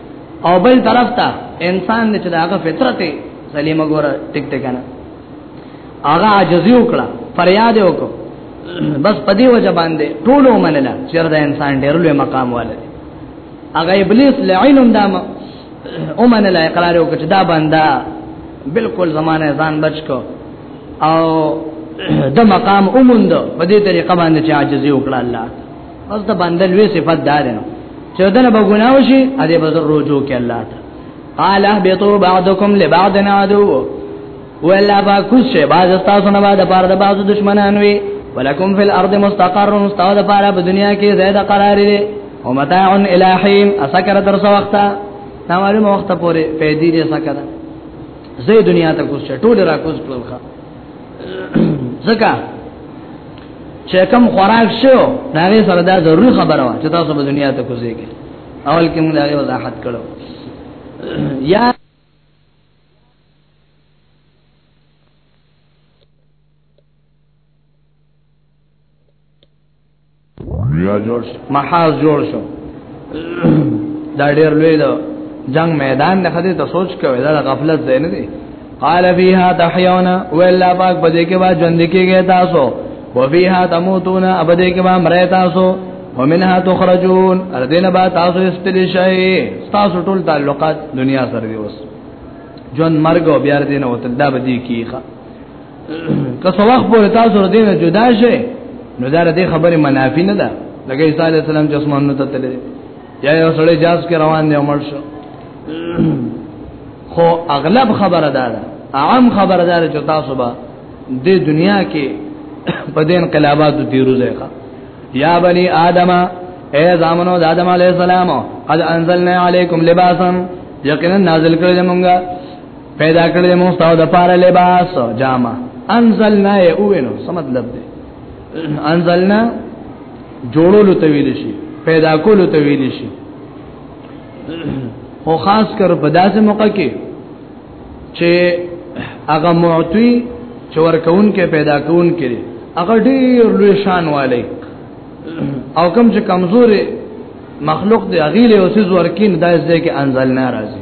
او بل طرف ته انسان چې داغه فطرت سلیمه ګوره ټیک ټیک نه هغه عاجزی وکړه فریاد وکړه بس پدی وجه باندې ټول ومنله چې دا انسان ډېر لوی مقام والے هغه ابلیس لعینم دا ومنله اقرار وکړه چې دا بندا بالکل زمانه ځان بچ کو او د مقام اومند په دې طریقه باندې چې عاجزي وکړه الله بس د بنده لوی صفت دار نو چې دنه به ګناو شي ا دې بزر رجوع کې الله ته قال اهبطوا بعضكم لبعض عدو ولا با کوس شه باز تاسو نه بعد پاره د بازو دشمنان وي ولکم فی الارض مستقر مستوى د پاره په دنیا کې زیاده قرار لري او متاع الہیم اسکر تر سو وخت دا معلومه وخت پورې پیدا دي سکر زه دنیا ته کوس ټول را کوس کړو ځکه چې کوم خوراک شو دا غي سره دا ضروري خبره و چې تاسو په دنیا ته کوزي کې اول کې موږ دا غي وضاحت کړو یا بیا جوړ شو محاذ جوړ شو دا ډیر لوی دا جنگ میدان نه خدای ته سوچ کوي دا غفلت ځای نه دی قال فيها تحيون ولا پاک بده کې با ژوند کېږي تاسو وفيها تموتون ابده کې با مړ تاسو ومنها تخرجون اردن با تاسو استل شي تاسو ټول تعلقات دنیا سره دی اوس ژوند مرګ او بیا دین او تل دا بدی کیخه که څو وخت پورې تاسو ور دینه جدا شئ نو دا دې خبره منافی نه ده لکه عیسی علی السلام چې اسمانونو ته تللی یا یو سړی جاز کې روان دی عمر شو خو اغلب خبره ده عام خبره ده چې تاسو به د دنیا کې په دې انقلاباتو تیرو ځای یا بنی آدم اے زامنو د آدم علی السلام قد انزلنا علیکم لباسا یقینا نازل کړل موږ پیدا کړل موږ تاسو د پاره لباس جامه انزلنا یوینو څه مطلب دی انزلنا جوړولو ته ویل شي پیدا کولو ته ویل شي او خاص کر په داسې موقع کې چې هغه معطی چې ورکون کې پیدا کون کې هغه ډیر لوی شان والي او کم چې کمزوري مخلوق دی اغیله اوسې ورکین دایز دی کې انزلنا راځي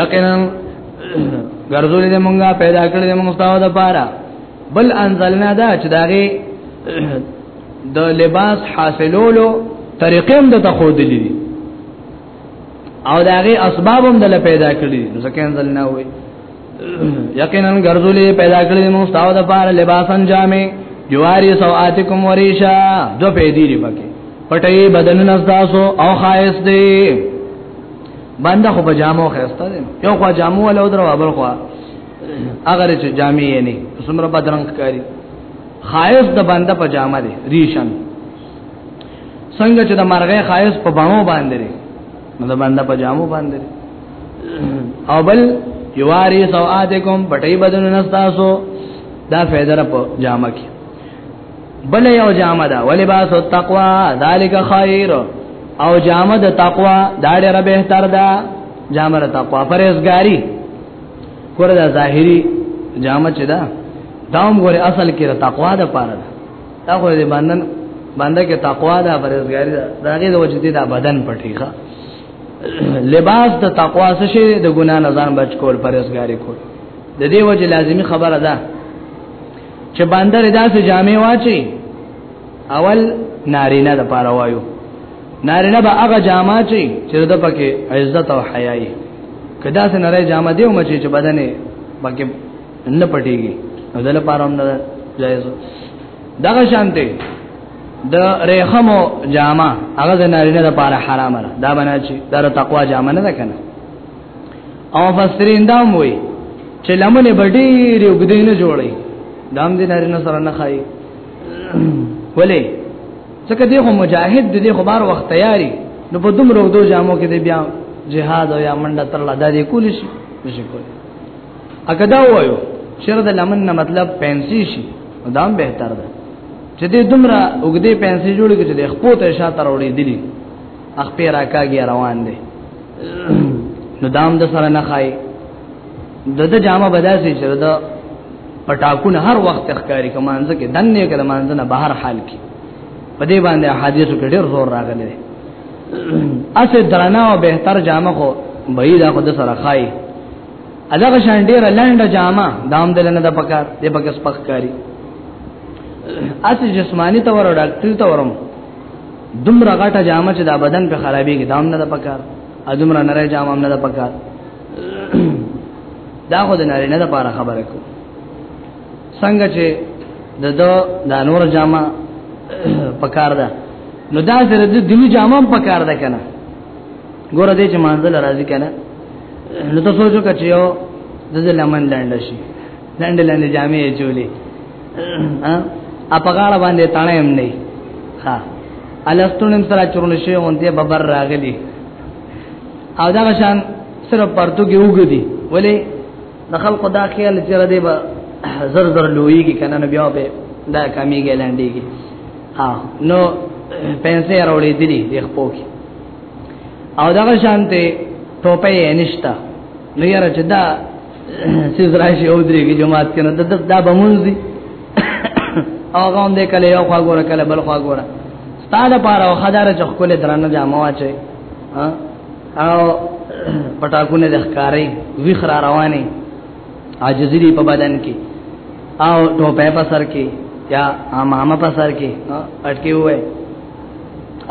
یقینا ګرځولې دې مونږه پیدا کړې دې مونږ تاسو د پاره بل انزلنا دا چې داغه د لباس حاصلولو طریقې هم د تخودلې دي او داغه اسباب هم د پیدا کړې ځکه انزلنا وې یقینا ګرځولې پیدا کړې دې مونږ تاسو د پاره لباسن جامې جواری سواتکم وریشا دو پیدې لري پکې پټې بدنونه تاسو او خایس دي باندې خو په جامو خسته دي یو خو جامو ولا درو بل خو اگر چې جامې یې نه سمره بدرنګ کاری خایس د باندې په جامه دي ریشن څنګه چې د مرغې خایس په باڼو باندې دي نو د باندې په جامو باندې او بل یواری سوآتکم پټي بدن نستاسو دا فیدره په جامه کې بل یو جامه ده ولباس التقوا ذالک خیر او جامه د تقوا دا ډیره بهتر ده جامه د تقوا پرهیزګاری کور دا ظاهری جامه چې ده داوم ګوره اصل کې د تقوا ده پاره ده دا خو دې باندې باندې کې تقوا ده پرهیزګاری ده دا غي د وجه دې دا بدن پټیخه لباس د تقوا څخه شي د ګنا نه ځان بچ کول پرهیزګاری کول د دې وجه لازمی خبره ده چې باندې داسې جامې واچي اول نارینه د پاره وایو نارینه به هغه جامه چي چې د پکې عزت او حیاي کدا سه نری جامه دی او مچي چې بدن پکې نه پټيږي نو دل پاره هم نه جایز دغه شانته د ریخمو جامه هغه د نارینه لپاره حرامه ده دا بنا چې دا تقوا جامه نه ده کنه او فسرین دا موي چې لمنه بډیر یو ګدینه جوړي دام دې نارینه سره نه خای ولې ځکه دی خو مجاهد دی خو بار وخت تیاری نو په دوم روغ دو جامو کې دی بیا جهاد او یا منډه تر لا دادې کول شي نشي کول اګه دا وایو شر د لمن نه مطلب پنسي شي دام به تر ده چې دې دومره وګدې پنسي جوړ کې چې خپل ته شاته وړي دي اخ پی راکاږي روان دي نو دام د سره نه خای د د جامه بداسي چې د پټاکون هر وخت ښکاری کمانځ کې دنه کې مانځ نه بهر حال کې په دې باندې حدیثو کې ډېر زور راغلی اسه درنا او بهتر جامه خو بعید خو د سره خای الګ شان ډېر لاند جامه دام دلنه د پکار د پکس پخکاری اسه جسمانی تور ډاکټر تورم دومره غټه جامه چې دا بدن په خرابې کې دام نه ده پکار ا دومره نره جامه نه ده پکار دا خو د نری نه ده پاره خبره کو څنګه چې د دو د نور جامه پکار ده نو دا سره د دلو جامه پکار ده کنه ګوره دې چې مانځل راځي کنه نو تاسو چې کچیو د لمن لاندې شي لاندې لاندې جامې چولې ها په غاړه باندې تانه هم نه ها الستونم سره چورل شي اونته ببر راغلي او دا شان سره پرتو کې وګدي ولې د خلکو دا خیال چې را دی به زر زر لوی کې کنه بیا به دا کمیږي لاندې کې ها نو پیسې راوړې دي د خپل کې او دا شانته ټوپه یې نشتا نو یاره چې دا چې راشي او درېږي جماعت کې نه د دا بمونځ دي هغه هم دې کله یو خوا ګوره کله بل خوا ګوره ستاله پاره او خدار چې خپل درنه جامه واچي او پټاکونه د ښکاری ویخ را رواني عاجزی دی په بدن کې او ټوپه په سر کې یا امامه په سر کې اٹکی وای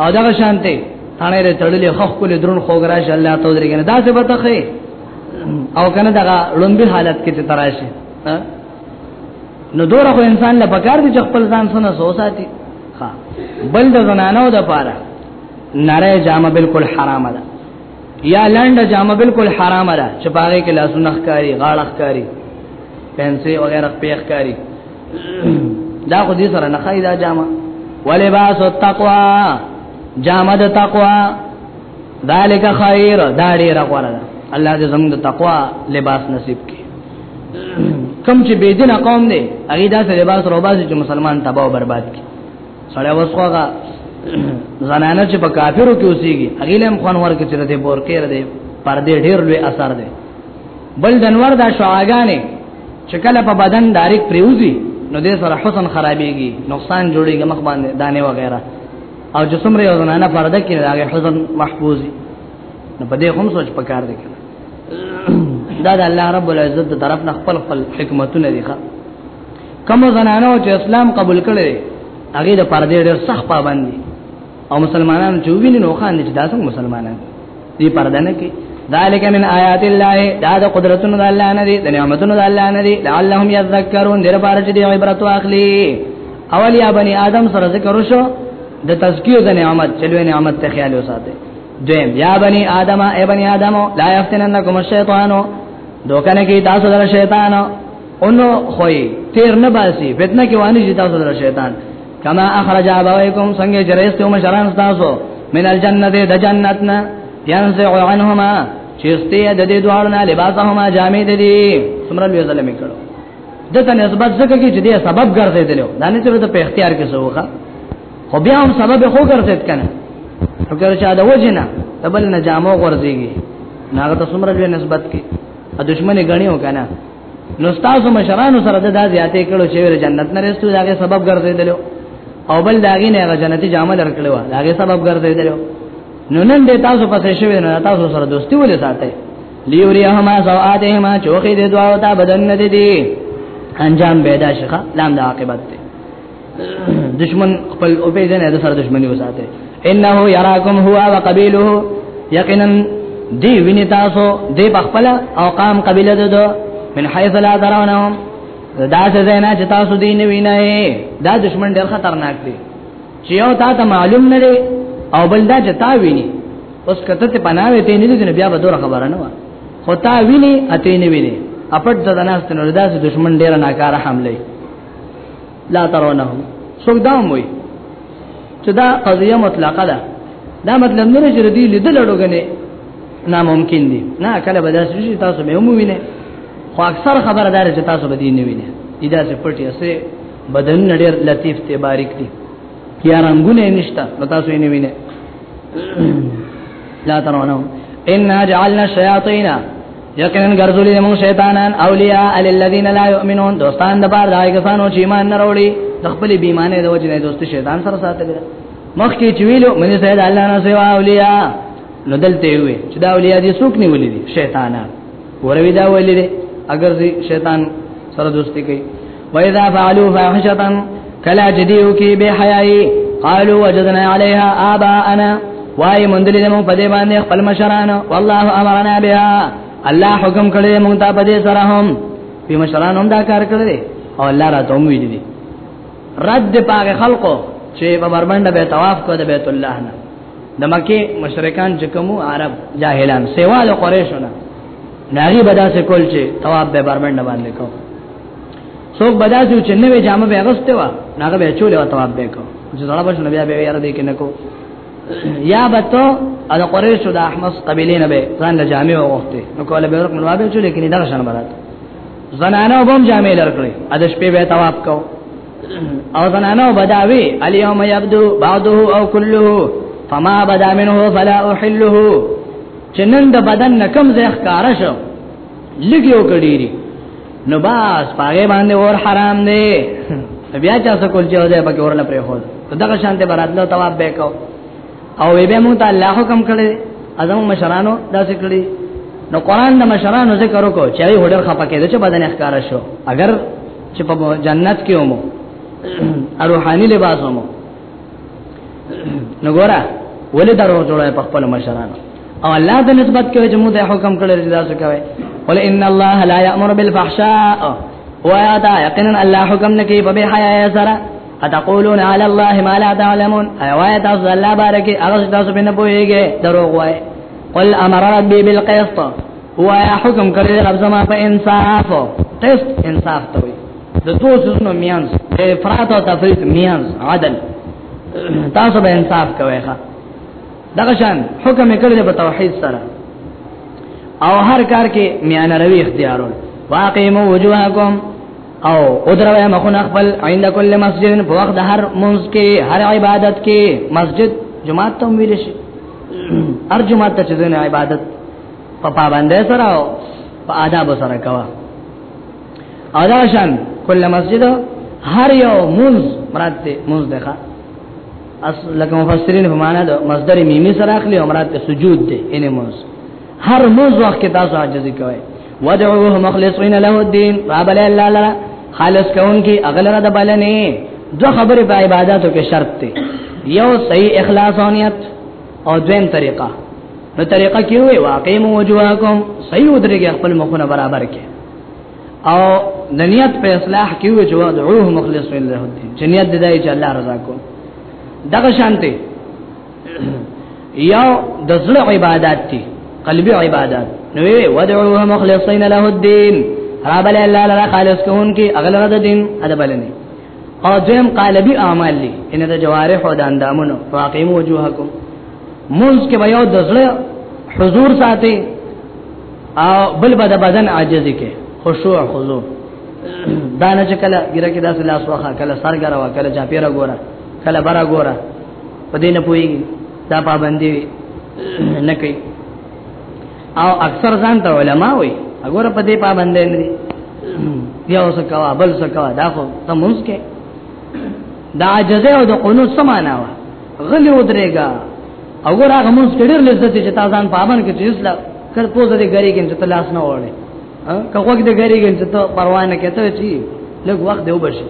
او دا شانته تانه له تړلې خخ کولې درون خوګراش الله تعالی درګنه دا څه بتخې او کنه دا لومبي حالت کې تراشي نو دوره خو انسان له پکار دي چې خپل ځان سره سو ساتي ها بل د زنانو د پاره نره جامه بالکل حرام ده یا لنډه جامه بالکل حرام ده چې پاره کې لاسونه ښکاری غاړه ښکاری پنسي وغیرہ پیخ کاری دا خو دې سره نه خای دا جامه ولباس التقوا جامه د تقوا ذالک خیر دا ډیر غوړه ده الله دې زموږ د تقوا لباس نصیب کړي کم چې بی دین قوم دی هغه دا سره لباس روباسي چې مسلمان تباہ او برباد کړي سړی وسخوغه زنانه چې په کافرو کې اوسېږي هغه لم خوان ورکه چې د بور کې رده پردې ډیر لوی اثر دی بل دنور دا شواګانې چې کله په بدن داریک پریوزي نو دې سره حسن خرابېږي نقصان جوړيږي مخ باندې دانه وغیرہ او چې څومره یو زنانه پرده کې دا حزن محفوظ نو په دې هم سوچ پکار دی کنه دا د الله رب العزت طرف نه خپل خپل حکمتونه دي ښا کوم زنانه چې اسلام قبول کړي هغه د پردې ډېر سخت پابند دي او مسلمانانو چې ویني نو خان دي چې دا څنګه مسلمانان دي دی پرده نه کی ذالک من آیات الله دا د قدرتونو د الله نه دی د نعمتونو د الله نه دی لعلهم یذکرون دیر بار چې دی عبرت واخلي اول یا بنی آدم سره ذکر وشو د تزکیه د نعمت چلوې نعمت ته خیال وساته دویم یا بنی آدم ای بنی آدم لا یفتننکم الشیطان دوکنه کی تاسو در شیطان اونو خوې تیر نه باسي فتنه کې وانی چې تاسو در شیطان کما اخرج ابويكم څنګه چې رئیس او مشران تاسو من الجنه د جنتنا ينزع عنهما چې استي د دې دوه نه لباسهما جامې د دې سمره لوي ظلم کړو دته نسبت څخه کې چې دې سبب ګرځیدل دا نه چې په اختیار کې سوخه خو بیا هم سبب خو ګرځید کنه نو کله چې دا وجنه تبل نه جامو ورځيږي ناغه ته سمره لوي نسبت کې ا دښمنې غنیو کنه نو تاسو مشرانو سره د دا زیاتې کړو چې ور جنت نه رسو داګه سبب ګرځیدل او بل داګه نه هغه جنتی جامه درکړو داګه سبب ګرځیدل نو نن دې تاسو پسې شوی نه تاسو سره دوستي ولې ساتي لیوریهما سوآتهما چوخې دې دواو تا بدن نه دي انجام پیدا شخه لام د عاقبت دی دشمن خپل او په دې نه سره دشمنی وساته انه یراکم هو او قبیله یقینا دی ویني تاسو دی بخپل او قام قبیله ده من حيث لا ترونهم دا څه زینا چې تاسو دی نه وینئ دا دشمن ډیر خطرناک دی چې یو تا ته معلوم نه دی او بل دا چې تا ویني اوس کته ته پناوي ته نه دي بیا به دوره خبره نه و خو تا ویني اته نه ویني اپټ ځدناست نو دا دشمن ډیر ناکاره حمله لا ترونه څوک دا موي چې دا قضيه مطلقه ده دا مطلب نه چې دې لیدل اړوګنه ناممکن دي نه کله به داسې شي تاسو به هم وینئ خو اکثر خبردار چې تاسو به دې نه وینئ ادا چې پټي اسه بدن نړیر لطیف ته باریک دي یا رنگونه نشتا نو تاسو یې نه وینئ لا ترونه ان جعلنا الشياطين یقینا ګرځولې موږ شیطانان اولیاء الذین لا یؤمنون دوستان د بار دای کسانو چې ایمان نه وروړي د خپل بیمانه د وجې نه دوست شیطان سره ساتل مخکې چې ویلو مې سید الله نه سیوا اولیاء نو دلته وي چې دا اولیاء دي څوک نیولې دي شیطانان وروي دا ویلې اگر شیطان سره دوستی کوي وَإِذَا فَعَلُوا فَاحِشَةً كَلَا جَدِيُو کی بے حیائی قالوا وجدنا عليها آباءنا وای مونږ دې مو په دې باندې خپل مشران والله امرنا بها الله حکم کړی مونږ ته په دې سره هم په مشران هم دا کار کړی او الله را ته ویل دي رد پاګه خلقو چې په بربند به طواف کو د بیت الله نه د مکه مشرکان چې کوم عرب جاهلان سیوال قریشونه ناغي بدا سے کول چې طواف به بربند باندې کوو څوک بداسي چې نوې جامه به غسته و ناغه به چولې و تواب به کو چې زړه بشن بیا به یاره دې کې نکو یا به تو د قریش د احمس قبیله نه به ځان له جامع وغوښته نو کوله به ورک نوابه چې لیکن دا شان برات زنانه وبم جامع لرکړي ا د شپې به تواب کو او زنانه بداوی الیوم یبدو بعضه او کله فما بدا منه فلا احله چنن د بدن نکم زه ښکارا شو لګي او کډيري نو باس پاګه باندې اور حرام دی بیا چا څه کول چې وځه پکې اور نه پرې هو دغه شانته براتلو تواب به کو او به مو ته الله حکم کړی اعظم مشرانو داسې کړی نو قران د مشرانو ذکر وکړو چې هغه هډر خپه کېده چې بدن ښکار شو اگر چې په جنت کې ومو روحاني لباس ومو نو ګوره ولې درو جوړه په خپل مشرانو او الله د نسبت کوي چې موږ د حکم کړی چې تاسو کوي ول ان الله لا یامر بالفحشاء ويا دا یقینا الله حکم نکي په حیا سره اتقولون علی الله ما لا تعلمون ايوا تاسو الله بارکه هغه تاسو بنه پويږي دروغ وای قل امر ربي بالقسط هو يا حكم کړی رب زما په انصاف قسط انصاف ته وي د دوه سونو میانس افراط او تفریط میانس عدل تاسو به انصاف کوئ ښا دغه شان حکم کړی په توحید سره او هر کار کې میان روي اختیارول واقیمو وجوهکم او ادروی مخون خپل عند کل مسجد په وخت هر منځ کې هر عبادت کې مسجد جمعه ته ویل شي هر جمعه ته چې نه عبادت په پابندۍ سره او په آداب سره کوا او دا شان کل مسجد هر یو منځ مراد دې منځ ده اس لکه مفسرین په معنا د مصدر میمی سره اخلي او مراد ته سجود دی ان موز هر موز وخت کې تاسو عاجزي کوئ ودعوه مخلصین له الدين قابل الله لرا خالص کون کی اغلره د بلنې دو خبرې په عبادتو کې شرط دی یو صحیح اخلاص او نیت او دویم طریقه نو طریقه کې وي واقیم وجوهکم صحیح ودرېږي خپل مخونه برابر کې او د نیت په اصلاح کې وي چې ودعوه مخلص لله الدين چې نیت دې دای چې الله رضا کو دغه شانته یو د زړه عبادت دي قلبي عبادت نو وی ودعوه مخلصین له الدين رب الله لرا خالص کون کې اغل رد دین ادب لنی او دیم قلبي اعمال لي ان د جوارح او د اندامونو فاقیم وجوهکم منځ کې به یو د زړه حضور ساتي او بل بد بدن عاجز کې خشوع خضوع دا نه چې کله ګره کې داسې لاس واخا کله سر ګره وا کله چاپیرا ګوره کله برا ګوره په دې نه پوي دا پابندي نه کوي او اکثر ځان ته علما وي وګوره په دې پابندې نه دي بیا اوس کوا بل څه کوا دا خو تمونس کې دا جزه او د قنوت سمانا وا غلی ودرېګا وګوره هغه مونږ ډېر لذت چې تاسو ځان پابند کې چې اسلام کله پوزه دې ګری کې چې تلاش نه وړي که وګ دې ګری کې چې ته پروا نه کوي ته چی لږ وخت دی وبشي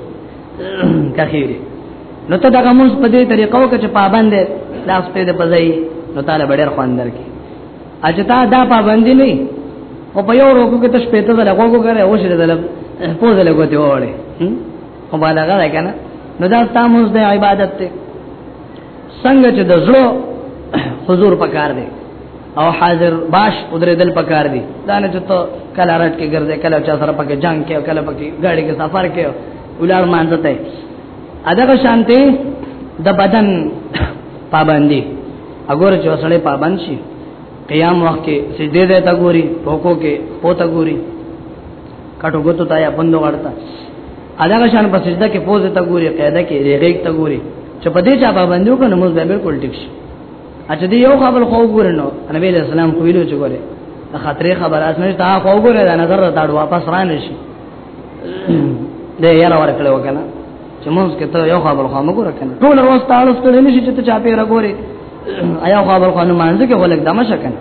کخیری نو ته دغه موږ په دې طریقو کې چې پابند دی لاس په دې پځای نو تعالی ډېر خواندر کی اجتا دا پابند نه او په یو روکو کې ته شپې ته لګو کو کرے او شری دلم پوز لګو ته وړي او بالغه ده کنه نو دا تاسو د عبادت ته څنګه چې د زړه حضور پکار دی او حاضر باش ودرې دل پکار دي دا نه چې ته کله رات کې ګرځې کله چا سره پکې جنگ کې کله پکې ګاډي کې سفر کې ولار مانځه ته اداګه شانتي د بدن پابندي اګور چې وسړې پابند شي قیام وخت کې سجده ده تا ګوري پوکو کې پوتا ګوري کټو ګوتو تا یا بندو ورتا اداګه شان په سجده کې پوز تا ګوري قاعده کې ریګ تا ګوري چې په دې چا پابندیو کنه موږ به بالکل ټیک شي اچ دې یو خبر خو ګورنو نبی له سلام خو ویلو چې ګوره دا خطرې خبر اس نه تا خو ګوره دا نظر ته اړ واپس را نشي دې یې را ورکړل وکنه چې موږ کې ته یو خبر خو موږ راکنه ټول ورځ تاسو ته نشي چې ته چا پیرا ګوره ایا خبر خو نه مانځي کې ولګ دمه شکنه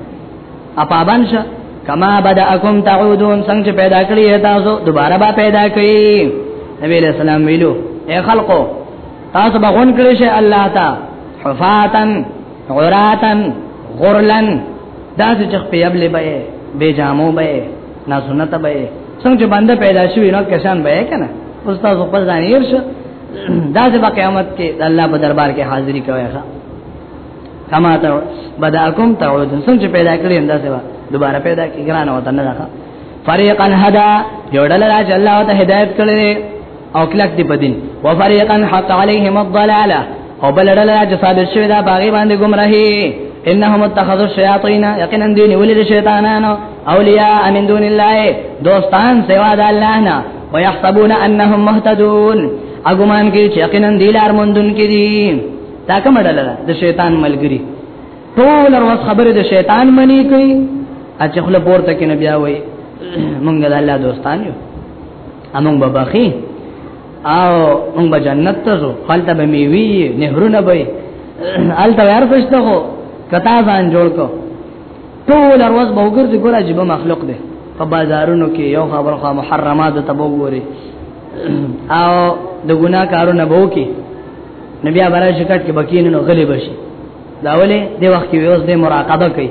اپا بنشه کما بداکم تعودون څنګه پیدا کړی تاسو دوباره با پیدا کړی نبی له سلام ویلو اے خلقو تاسو بغون کړی شي الله تا حفاتن عراتن غرلن دا چې په یبل به به جامو به نا سنت به څنګه باندې پیدا شوی نو کسان به کنه استاد خپل ځان یې شه دا چې په قیامت کې الله په دربار کې حاضری کوي ښا کما ته بداکم تعودن څنګه پیدا کړی انده سبا دوباره پیدا کی ګران وطن نه ښا فریقا هدا یو ډول راځي الله ته هدایت کړی او کلک دی په دین وفريقا حق عليهم الضلاله او بل ډول چې ثابت شوی دا باغی باندې گمراهي انهم اتخذوا الشياطين یقینا دین ولید شیطانانو اولیاء من دون الله دوستان سوا د الله نه ويحسبون انهم مهتدون اګومان کې چې یقینا دی لار مندون کې دي دا کوم ډول د شیطان ملګری ټول ورځ خبره د شیطان منی کوي اچ خپل پورته کې نه بیا وای مونږ د الله دوستان یو امون به بخي او مونږ به جنت ته ځو خلته به میوي نهرونه به الته ورسشته هو کتا ځان جوړ کو ټول ورځ به وګرځي ګور عجیب مخلوق دی په بازارونو کې یو خبر خو محرمات ته وګوري او د ګناه کارونه به وکي نبي ابراهيم شکټ کې بکینو غلي بشي دا ولې د وخت کې ویوس د مراقبه کوي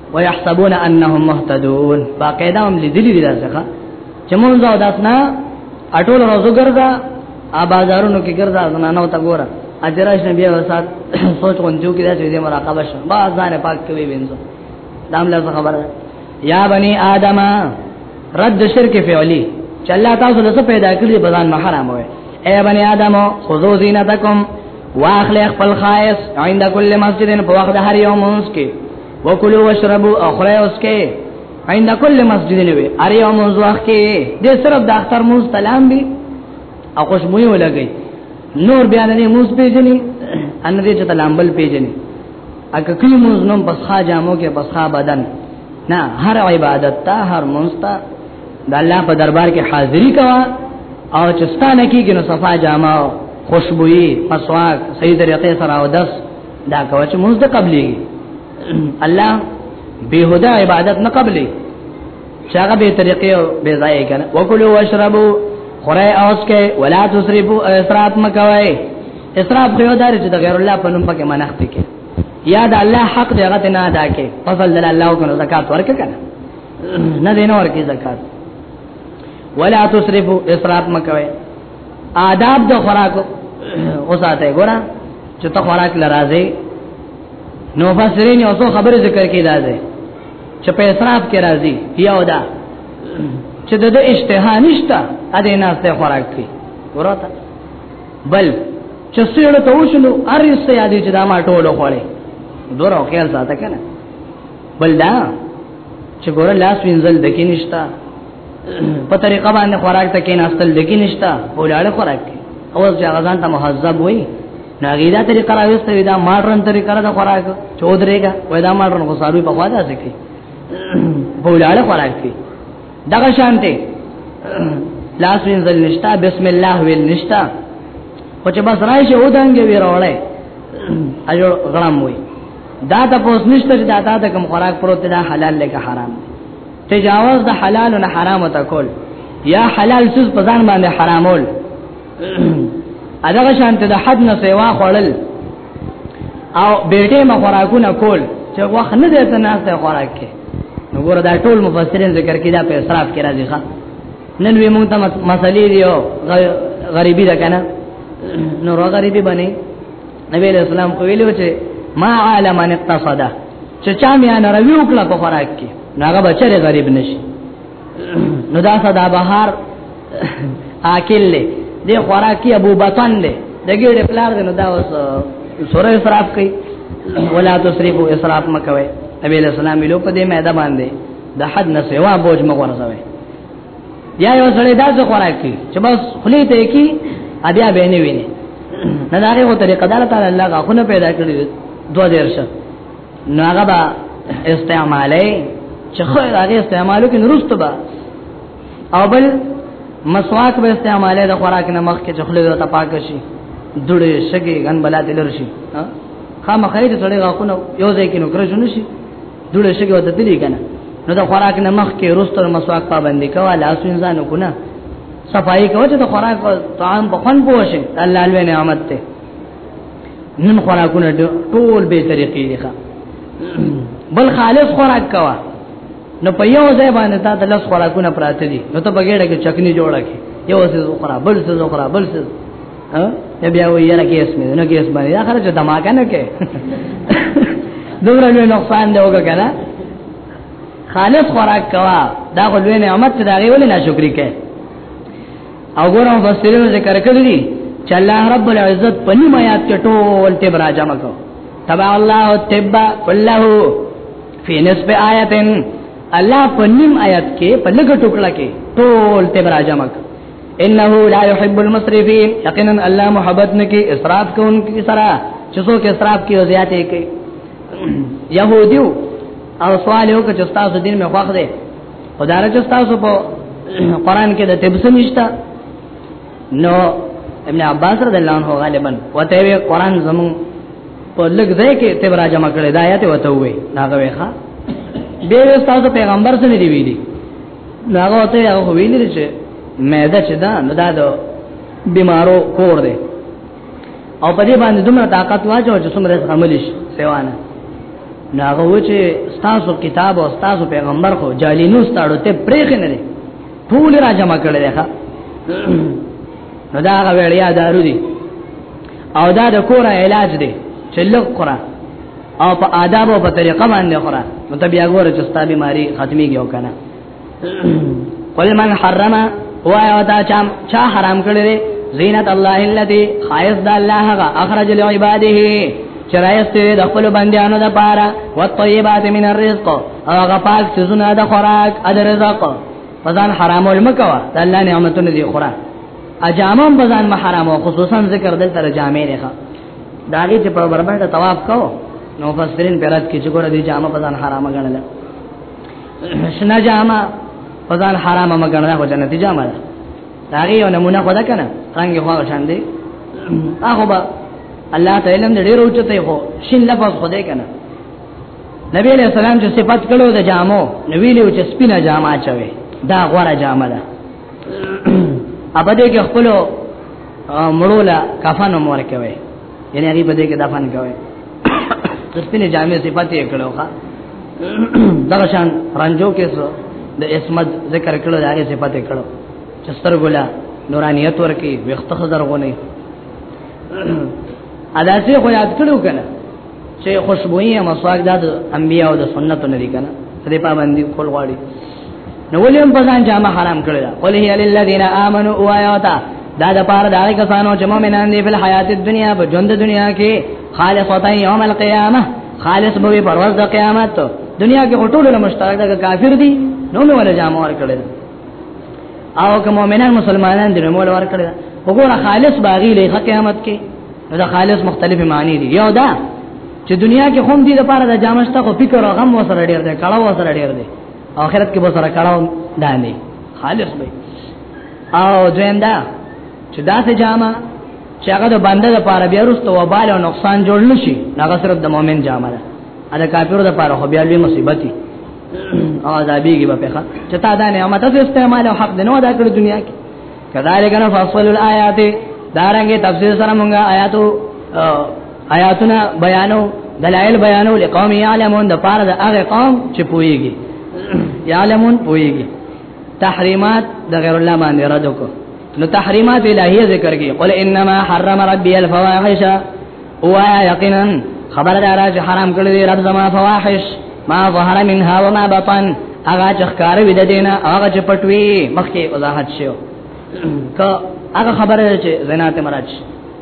ويحسبون انهم مهتدون باقاعده هم لیدلی دي ځکه چې مونږ او داسنا اټول روزو ګرځا ا بازارونو کې ګرځا نه نو تا ګوره اجراش نبی وسات سوچ غونډو کې داسې دې مراقبه شو با ځان پاک کوي وینځو دام له خبره یا بنی آدم رد شرک فعلی چې الله تاسو له پیدا کړی بزان محرم وي اے بنی آدم خذو زینتکم واخل خپل خایس عند کل مسجد په وخت هر یو مونږ کې وکلو وشربو اخره اوس کې عند کل مسجد نه وي اره یو منځ وخت کې د صرف د اختر موز تلام بي او خوشبوې ولګي نور بیا نه موز پیژني ان دې چې تلام بل پیژني اګه کلی موز نوم بسخا جامو کې بسخا بدن نه هر عبادت ته هر منځ ته د الله په دربار کې حاضری کوا او چې ستانه کېږي نو صفا جامه خوشبوې مسواک صحیح طریقې سره او دس دا کوچ موږ د قبلي الله بهدا عبادت نه قبلي شاګه به طریقې به ځای کنه وکلو واشربو خره اوس کې ولا تسرفو اسراف مکوي اسراف خو دار چې د غیر الله په نوم پکې منښت کې یا د الله حق دی هغه نه ادا کې فضل د الله او کنه زکات ورکه کنه نه دین ورکه زکات ولا تسرفو اسراف مکوي آداب د خوراک او ساته ګورا چې ته خوراک لراځي نو فسرین یو څو خبره ذکر کې راځي چې په اسراف کې راځي یو دا چې د اشتها نشته ا دې نه ته خوراک کوي ورته بل چې سیړ ته وشلو ار یې سیادي چې دا ما ټولو خوړې دور او خیال ساته کنه بل دا چې ګور لاس وینځل دکې نشتا په طریقه باندې خوراک ته کې ناستل لګی نشتا ولاړ خوراک او ځا غزان ته مهذب وای ناګیدا طریقه راوسته ودا ماډرن طریقه را خوراک چودريګا ودا ماډرن خو ساروی په خوا ده ځکه په ولاړ خوراک کې دغه شانته لاس وینځل نشتا بسم الله ویل نشتا او چې بس راشه ودانګي ویروړې اجو غلام وای دا تاسو نشته چې دا تا د کوم خوراک پروت دا حلال لکه حرام دی تجاوز د حلال نه حرام ته کول یا حلال څه په ځان باندې حرامول اداغه شانته د حد نه سیوا خړل او بیرته مخوراکونه کول چې وخت نه دی ته نه ته خوراک کې نو ګور دا ټول مفسرین ذکر کړي دا په اسراف کې راځي ښا نن وی مونږ ته مسلې دی او غریبی ده کنه نو غریبی باندې نبی علیہ السلام خو ویلو چې ما عالم ان اقتصاده چې چا مې انا روي وکړه په خوراک کې ناغه بچره غریب نشي نو دا صدا بهار اکل له دې خوراک کې ابو بطن له دګړې پلار نو دا اوس سوره اسراف کوي ولا تسرفوا اسراف مکوي نبی علیہ السلام ویلو په دې مېده باندې د حد نه سوا بوج مغورځوي یا یو سړی دا څه خوراک کی چې بس خلی ته کی بیا به نه ویني نه دا هغه طریقه ده تعالی الله غاخونه پیدا کړی دوه درشه نو هغه به استعماله چې خو هغه استعمالو کې نرسته به او بل مسواک به استعماله د خوراک نه مخ کې چې خلی ته پاک شي دوړې شګي غن بلات لرشي خامخې چې سړی غاخونه یو ځای کې نو کرځونه شي دوله شګه وته تللی کنه نو د خوراک نه مخ کې روستر مسواک پابندي کوه لاس انسان کو نه صفائی کوه چې د خوراک او طعام په خون پوښي الله لوی نعمت ته نن خوراکونه ټول به طریقې دي بل خالص خوراک کوه نو په یو ځای باندې تا د لس خوراکونه پراته دي نو ته بغیر کې چکنی جوړه کې یو څه زو خراب بل څه زو خراب بل څه ها بیا وی یاره کیس مې نه کیس باندې دا خرچ دماغ نه کې دومره لوی نقصان دی وګه کنه خالص خوراک کوا دا خو لوی نعمت ته دا غوړي ناشکری کې او ګورم فسرینو ذکر کړی دي چې الله رب العزت په نیمه یاد کې ټول ته براجم کو تبع الله الطب كله فی نسب آیتن الله په نیم آیت کې په لګ ټوکړه کې ټول ته براجم کو انه لا يحب المسرفين یقینا الله محبت نکي اسراف کوونکي سره چې څوک اسراف کوي او زیاتې کوي يهوديو او سوال یو کې چې تاسو دین مې خوښ دی او دا چې تاسو په قران کې د تبس نشتا نو ابن عباس رضی الله عنه غالبا وته وی قران زمون په لګ ځای کې تبر جمع کړی دا آیت وته وی دا غوي ښا به تاسو پیغمبر سره دی ویلي نو هغه ته هغه ویل چې معده چې دا نو دا د بیمارو کور دی او په دې باندې دومره طاقت واجو چې څومره عمل شي سیوانه نو هغه و چې تاسو کتاب او تاسو پیغمبر خو جالینو ستاړو ته پرېخ نه لري ټول را جمع کړل ښه نو دا هغه ویړیا دارو دي او دا د کور علاج دی چې لږ قران او په آداب او په طریقه باندې خورا نو ته بیا ګوره چې ستابي ماری ختمي کیو کنه قل من حرم هو او تا چا چا حرام کړی زینت الله الذی خایز د الله غ اخرج لعباده چرایست د خپل بندیانو د پاره او طیبات من الرزق او غفاق سزونه د خوراک د رزق فزان حرام المکوا د الله نعمتونه دی خوراک اجامم بزان محرم او خصوصا ذکر دل تر جامع نه دا هغه چې په بربنډ طواف کو نو مفسرین پیرات کې چې ګوره دې جامه په ځان حرامه ګڼل شنه جامه په ځان حرامه مګڼل خو جنتی جامه ده دا هغه یو نمونه خدا کنه څنګه خو شان دی هغه با الله تعالی هم ډېر اوچته خو شین لفظ خدای کنه نبی علیہ السلام چې صفات کړو د جامو نو ویلو چې سپینه جامه چوي دا غوړه جامه ده ابدې کې خپل مړو لا کفن مور کوي یعنی هغه بده کې دفن کوي ترسینه جامع صفات یې کړو ښا دغه شان رنجو کې سو د اسمت ذکر کړو د هغه صفات یې کړو چستر ګولا نورانیت ورکی وخت خزر غونې ادا سي خو یاد کړو کنه چې خوشبوئی یا مسواک دا د انبیا او د سنت نه دی کنه دې پابندي کول غواړي نو ولیم په ځان جامه حرام کړل قل هی للذین آمنو او آیاتا دا د پاره دا کسانو چې مؤمنان دي په حیات دنیا په ژوند دنیا کې خالصتا یوم القیامه خالص به پر ورځ د قیامت دنیا کې ټول له مشترک د کافر دي نو نو ولا جامه ور کړل او که مؤمنان مسلمانان دي نو ور کړل وګوره خالص باغی له قیامت کې نو دا خالص مختلف معنی دي یو دا چې دنیا کې هم دي لپاره د جامشته خو فکر او غم وسره ډیر دی کړه وسره ډیر دی آخرت کې وسره کړه دا نه خالص وي او دویم دا چې دا څه جامه چې هغه د بنده لپاره بیا وروسته وبال او نقصان جوړ نشي هغه صرف د مؤمن جامه ده دا کافرو لپاره خو بیا لوی مصیبت دی او عذابېږي به په ښه چې تا دا نعمت استعمال او حق دنو دا کړ دنیا کې کذالک نفصل الایات دارنګه تفسیر سره مونږه آیاتو آیاتونه بیانو دلائل بیانو لقوم یعلمون د پاره د هغه قوم چې پويږي یعلمون پويږي تحریمات د غیر الله باندې رد کو نو تحریمات الہیه ذکر کی قل انما حرم ربی الفواحش وایا یقینا خبر دارا چې حرام کړی دی رب زما فواحش ما ظهر منها وما بطن هغه چې ښکار وي د دینه هغه چې پټوي مخکې وضاحت شو که هغه خبره چې زنا ته مراد شي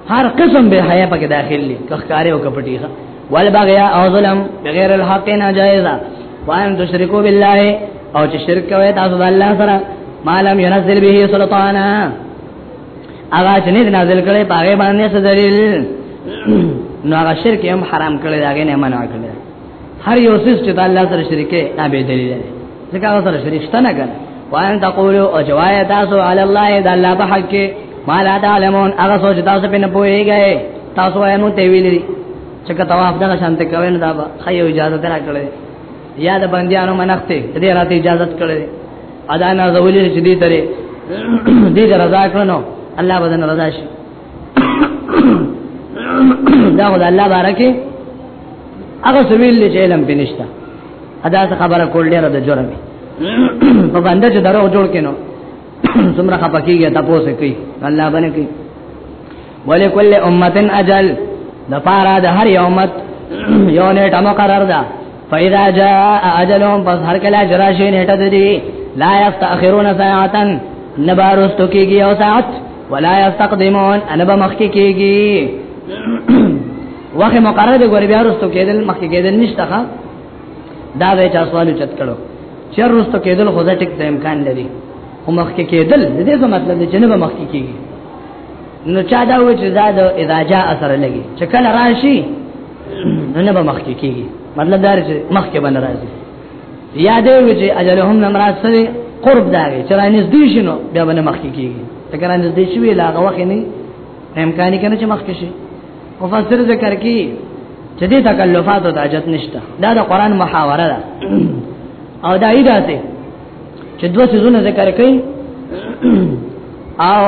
هر قسم به حیا پکې داخل دي که ښکار او کپټي والبغي او ظلم بغیر الحق ناجایزه وان تشرکو بالله او چې شرک کوي تاسو د الله سره مالم ينزل به سلطانا هغه چې نه نازل کړي پاره باندې څه دلیل نو هغه شرک هم حرام کړي دا نه منع کړي هر یو څه چې الله سره شریکه نه به دلیل دی ځکه هغه سره شریک شته نه کړي وان تقولو او جوایا تاسو علی الله د الله په حق کې ما لا تعلمون هغه سوچ تاسو په نه پوهیږئ تاسو یې مو ته ویلي چې کته واف دغه شانته کوي نو دا خیو اجازه درکړي یا د بندیانو منښت دې راته اجازه کړي ادا نه زولې چې دې ترې دې رضا کړنو الله بدن رضا شي دا خدای الله بارکه هغه سویل چې علم پینشتا ادا څه خبره کول ډیره د جرم په باندې چې درو جوړ کینو څومره خپکیږي تاسو کوي الله باندې کوي ولکل امه اجل د پارا د هر یو امت یو نیټه مقرر ده فاذا جاء اجلهم پس هر کله جراشی نیټه دی لا یستاخرون ساعتا نبارستو کیږي او ساعت ولا یستقدمون انا بمخکی کیږي وخت مقرره دی ګور بیا رستو کېدل مخکی کېدل نشته ښا دا به چا سوال چت کړو چر رستو کېدل خو ځټک د امکان لري هم مخکی کېدل دې څه مطلب دی چې نه بمخکی کیږي نو چا دا و چې دا د اذا جاء اثر لګي چې کله راشي نه به مخکې کیږي مطلب دا چې مخکې باندې راځي یادې وي چې اجلهم نمرات سره قرب دا وي چې رانیز دي شنو بیا باندې مخکې کیږي څنګه رانیز دي شوی لا هغه وخت نه امکاني کنه چې مخکې شي مفسر ذکر کوي چې دې تکلفات او حاجت نشته دا د قران محاوره ده او دا ایدا ته چې دوه سيزونه ذکر کوي او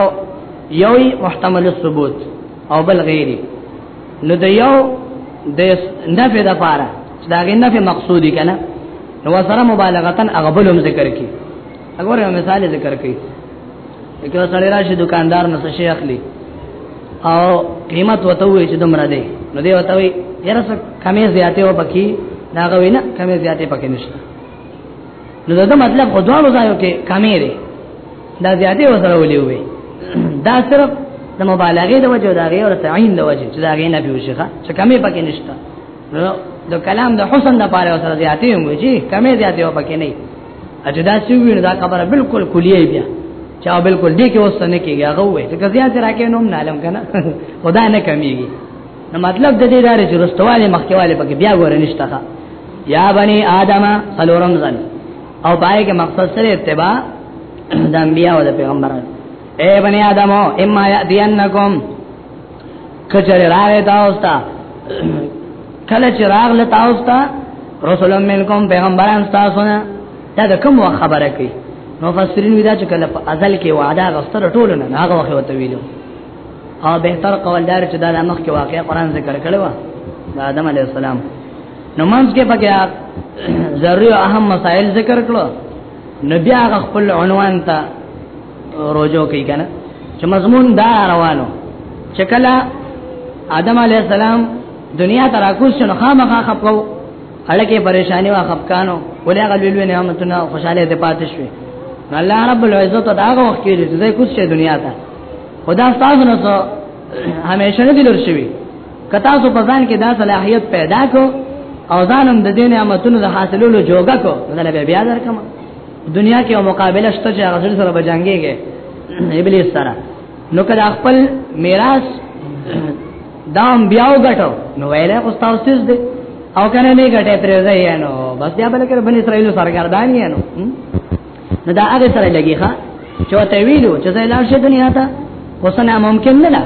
یوي محتمل الثبوت او بل غیری نو د یو د نفع د پاره دا غي نفع مقصودی کنه نو سره مبالغتن اغبلهم ذکر کی وګوره مثال ذکر کی یو سړی راشي دکاندار نو شي اخلي او قیمت وته وي چې دومره دی نو دی وته وي یره څه کمې زیاتې و پکې دا غوي نه کمې زیاتې پکې نشته نو دا مطلب خدوانو ځایو کې کمې لري دا زیاته وسره ولي وي دا صرف د مبالغه د وجه دا غي او تعین د وجه چې دا غي نه پیو شيخه چې کمی پکې نشته نو د کلام د حسن د پاره وسره زیاته هم وي چې کمی زیاته و پکې نه اجدا سی وی دا خبره بالکل کلیه بیا چا بالکل دې کې وسته نه کېږي هغه وي چې زیاته راکې نوم نه علم کنه خدا نه کمیږي نو مطلب د دې لارې چې رستواله مخکواله پکې بیا ګور نشته یا بني ادم سلورم ځل او پای کې مقصد سره اتباع د انبیاء او د پیغمبرانو اے بنی آدم اما یاتینکم کچره راغی تاسو ته کله چې راغله تاسو ته رسول منکم پیغمبران تاسو نه دا د کوم خبره کوي نو فسرین ودا چې کله په ازل کې وعده غستره ټولنه هغه وخت ویلو او به تر قول دار چې دا د مخ کې واقع قران ذکر کړو دا آدم علی السلام نو منځ کې پکې ضروري اهم مسائل ذکر کړو نبی هغه خپل عنوان ته روزو کوي کنه چې مضمون دا روانو چې کله آدم علی السلام دنیا ته راکوس شنو خامخا خپو هلکه پریشانی وا خپکانو ولې هغه لوی نعمتونه خوشاله دي پاتې شوي الله رب العزت دا هغه وخت کې چې کوس شه دنیا ته خدا تاسو نه سو همیشه نه دلر شوی کتا سو په ځان کې دا صلاحیت پیدا کو او ځانم د دین امتونو د حاصلولو جوګه کو دا به بیا درکم دنیا کې او مقابله شته چې هغه سره بجنګيږي ابلیس سره نو کله خپل میراث دام بیاو غټو نو ویلې خو تاسو سیس دي او کنه نه غټه پرځای نو بس بیا بل کړه بن اسرائیل سرګردان یې نو نو دا هغه سره لګي ښا چې وته ویلو چې زه لاړ شم دنیا ته وسنه ممکن نه ده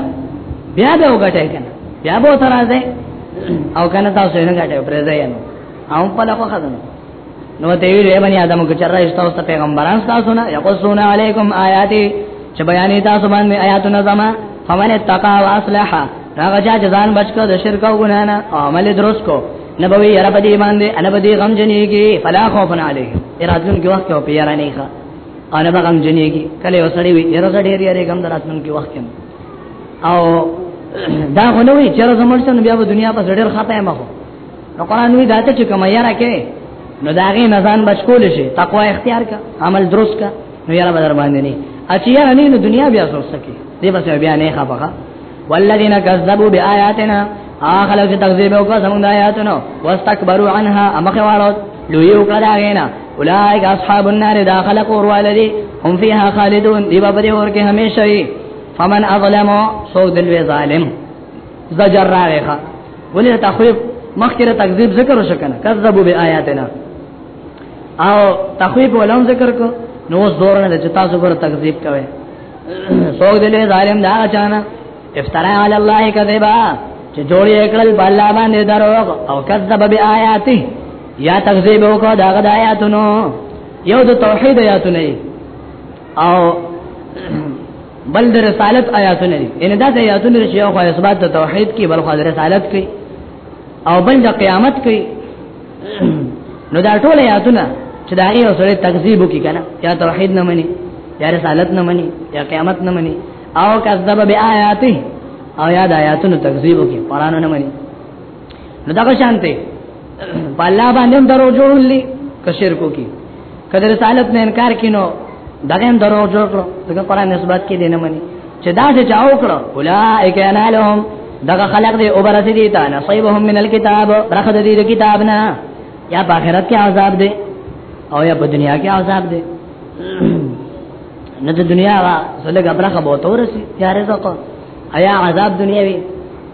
بیا به وګټه کنه بیا به تر راځي او کنه تاسو نه غټه پرې ځای نو او په لکه خدای نو ته وی ری باندې ادم کو چر راځي تاسو پیغمبران تاسو نه یقصون علیکم آیاتی چې بیانې تاسو باندې آیاتونه زما فمن اتقا واصلح هغه چې ځان بچ کړ د شرک او ګناه نه عمل درست کو نبوي رب دې باندې انا بدی غم جنېږي فلا خوف علی ارادن کې وخت او پیار نه ښه انا به غم جنېږي کله وسړي وي یره زړه ډېر یې غم دراتن کې وخت هم او دا غنوي چې زموږ څنګه بیا په دنیا په ډېر خطه مخ نو قران وی داته چې کوم یاره کې نو داغه نزان بچکول شي تقوا اختیار کا عمل درست کا نو یاره بدر باندې نه اچیا نه دنیا بیا سوچ سکے دې بس بیا نه خبره والذین کذبوا بآیاتنا اخلو چې تکذیب وکړه زموږ د آیاتونو واستكبروا عنها امخوالو لوی وکړه غینا اولئک اصحاب النار داخل قور والذی هم فیها خالدون دی په دې ور کې همیشه وي فمن اظلم سوق دل ظالم زجر راغه ولې تخویف مخکره تکذیب ذکر وشو کنه کذبوا بآیاتنا او تخویف ولوم ذکر کو نو زور نه چې تاسو پر تکذیب کوئ سوګ دلې ظالم دا چانا افترا علی الله کذبا چې جوړې کړل بالا باندې دروغ او کذب بیااتی یا تکذیب وکړه دا غد آیاتونو یو د توحید آیاتونه او بل د رسالت آیاتونه دي ان دا د آیاتونو چې یو خو اثبات د توحید کې بل خو د رسالت کې او بل د قیامت کې نو دا ټول آیاتونه چې دا یو سره تکذیب وکي کنه یا توحید نه مني یا رسالت نه مني یا قیامت نه مني او کذب بیااتی او یا د آیاتونو تکذیب وکي قران نه مني نو دا شانته په الله باندې درو جوړولې کشر کو کی کله رسالت نه انکار کینو دغه هم درو جوړ کړو دغه قران نسبت کې دینه مني چې دا چې چاو کړو اولائک انالهم دغه خلق دی او برته دی تا نصیبهم من الكتاب برخه دی د کتاب نه یا په آخرت کې عذاب دی او یا په دنیا کې عذاب دی نه د دنیا وا سلګه برخه به تورسي یا رزق ایا عذاب دنیاوی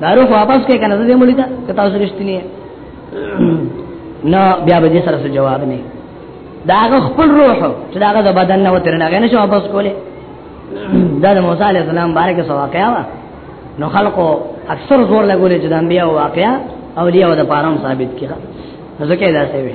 دا روح واپس کې کنه دې مولي دا کته اوس رښتینی نه بیا به دې سره جواب نه دا خپل روح چې دا د بدن نه وتر نه غنه شو واپس کوله دا د موسی عليه السلام بارے کې واقعا وا نو خلقو اکثر زور لګولې چې د انبیا واقعا اولیاء او د پارام ثابت کړه ځکه دا څه وی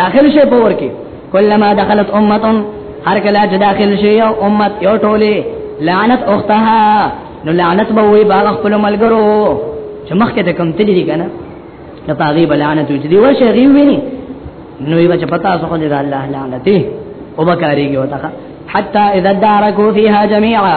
داخل شي په ور کې کلمہ دخلت امه هر کله چې داخل شي یو امت یو ټوله لعنت اختها نو لعنت به وي باغ خپل ملګرو چې مخکې ته کم تللی دي کنه نو پاغي بلعنت وي دی ورشه غي ویني نو یې بچ پتا سو خو دې الله لعنت او بکاریږي وتا حتا اذا دارکو فیها جميعا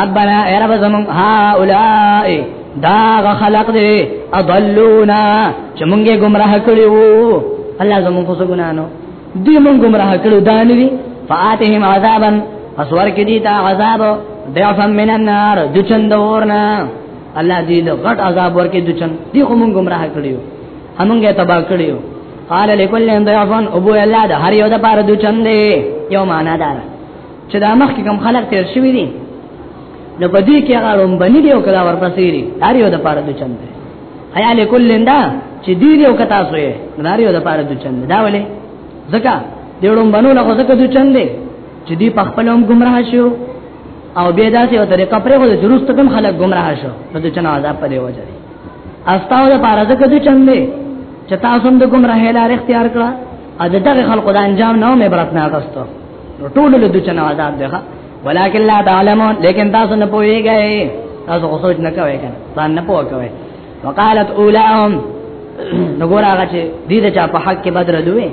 ربنا اے رب زمون هؤلاء دا غ خلق دې اضلونا چې مونږه گمراه کړیو الله زمون خو ګنانو دې مونږ گمراه کړو دانوی فاتهم عذابا اسور کې دي تا عذاب ضعفا من النار دچن دورنا الله دې له غټ عذاب ورکې دچن دې خو مونږ گمراه کړیو همونګه تبا کړیو قال لكل ضعفا ابو الله ده هر یو د پاره دچن دې یو معنا دار چې دا مخ کې کم خلک تیر شوی دي نو په دې کې هغه رومبني دی او کدا ورپسې دی هر یو د پاره د چند حیا لکل لندا چې دی یو کتا سوې هر یو د پاره د چند دا ولې ځکه د رومبنو له ځکه د چند دی چې دی په خپل هم گمراه شو او بیا داسې یو طریقه پرې غو درست کوم خلک گمراه شو نو د چن عذاب په دی وجه دی استاو د پاره ځکه د چند دی چې تاسو هم د گمراه لار اختیار کړه ا دغه خلکو د انجام نو مې برتنه اغستو نو ټول له دوی نه عذاب دی ولکن لا تعلمون لیکن تاسو نه پوهیږئ تاسو خو سوچ نه کوئ کنه ځان نه پوه کوئ وقالت اولاهم نو ګور هغه چې دې د چا په حق کې بدر دوی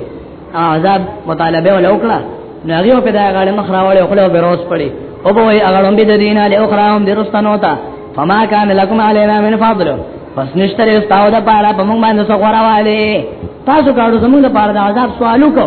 عذاب مطالبه ولا وکړه نو هغه په دا غاړه مخ راوړې خپل بیروس پړي او به یې هغه لومبي د دینه له اخرى هم درستنو تا فما كان لكم علينا من فضل پس نشتر استاو دا پارا پا مونگ باندې سو غورا والی تاسو کارو زمونگ دا پارا دا عذاب سوالو کو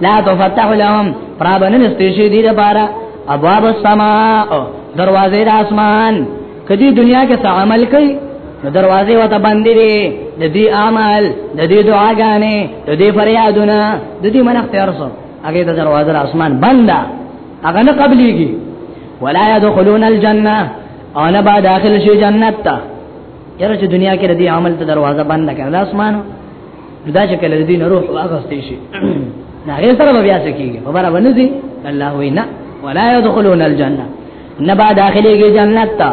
لا تفتح لهم پرابن نستیشی دی دبارا ابواب السماء دروازه د اسمان کدی دنیا کې څه عمل کوي نو دروازه وته باندې دي د دې عمل د دې دعاګانې د دې فریادونه د دې منښت ارسو هغه د دروازه اسمان بنده هغه نه قبليږي ولا يدخلون الجنه او نه با داخل شي جنت ته یره چې دنیا کې د دې عمل ته دروازه بنده کړه اسمانو دا چې کله دین روح واغستې شي نه هغه سره بیا څه کیږي خبره ونځي الله وینا ولا يدخلون الجنه نبا داخليږي جنت ته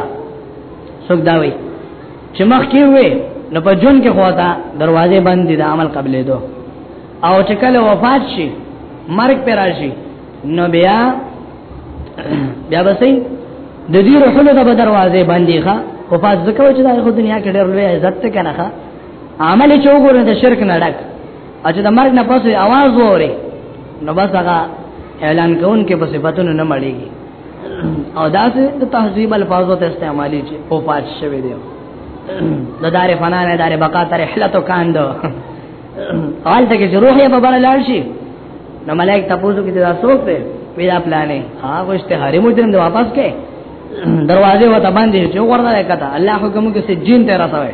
څوک دا وایي چې مخ کې وي نو په جون کې خواته دروازه بند دي د عمل قبلې دو او چې کله وفات شي مرګ پر راشي نو بیا بیا بسې د دې رسول د دروازه باندې ښا وفات ځکه چې د دنیا کې ډېر لوی عزت ته کنه عمل چې وګوره د شرک نه ډک او چې د مرګ نه پسې आवाज وره نو بس هغه اعلان کوون کې په صفاتونو نه مړیږي او دا چې د تهذیب الفاظو ته استعمالي چې او پات شوی دی د دار فنا نه دار بقا تر حلت کاند اول ته چې روح یې په بل لاړ شي نو ملائک تاسو کې دا سوچ دی پیدا پلانې هغه اشتهاري مجرم دی واپس کې دروازه وته باندې چې ورته کته الله حکم کې سجین ته راځوي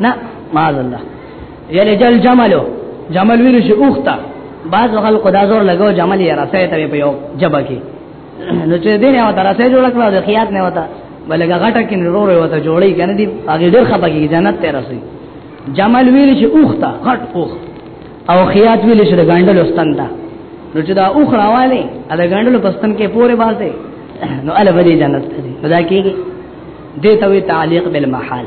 نه معاذ الله یلی جل جملو جمل ویل شي اوخته بعض خلق دا زور لګاو جمل یې راسه ته په یو جبا کې نو چې دین یو درسه جوړ کړو د خیات نه وتا بلګه غټه کې نور ور وتا جوړی کنه دی هغه ډیر خپګی جنت ته رسي جمل ویل شي اوخته غټ اوخ او خیات ویل شي د ګاندل واستان دا نو چې دا اوخ راواله دا ګاندل پستان کې پوره باسه نو ال بدی جنت ته دا کېږي دې ته وی تعلیق بالمحال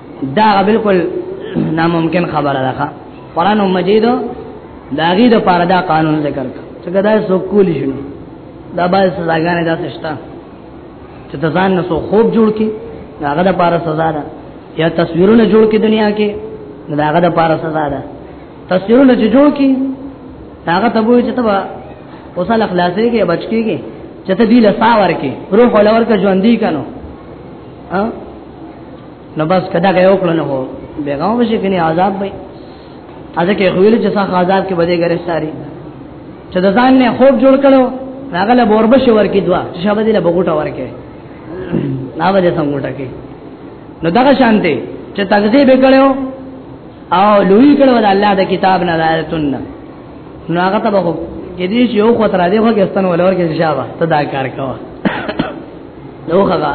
دا بالکل ناممکن خبره ده قرآن مجید دا غي د پاره دا قانون ذکر کړ چې دا سو کول شي دا به سزاګانې داسې شته چې ځان نه سو خوب جوړ کی هغه د پاره سزا ده یا تصویرونه جوړ کی دنیا کې دا هغه د پاره سزا ده تصویرونه چې جوړ کی هغه ته وایي چې تبا اوسه خلاصې کې بچ کیږي چې ته دی لسا ورکه روح ولور کا ژوندۍ کنو ها نو بس کدا غيو کړو نو بیغام بشي کني عذاب وي اځه کې خویل چې څنګه عذاب کې بده ګرفتاری چې د ځان نه خوب جوړ کړو هغه له بوربش ورکی دوا چې شابه دې له بغوټه ورکه نا وجه څنګه کې نو دغه شانته چې تغذیه وکړو او لوی کړو د الله د کتاب نه آیتون نو هغه ته به کې دې چې یو خطر دې خو کې استن ولور کې شابه ته دا کار کوه نو هغه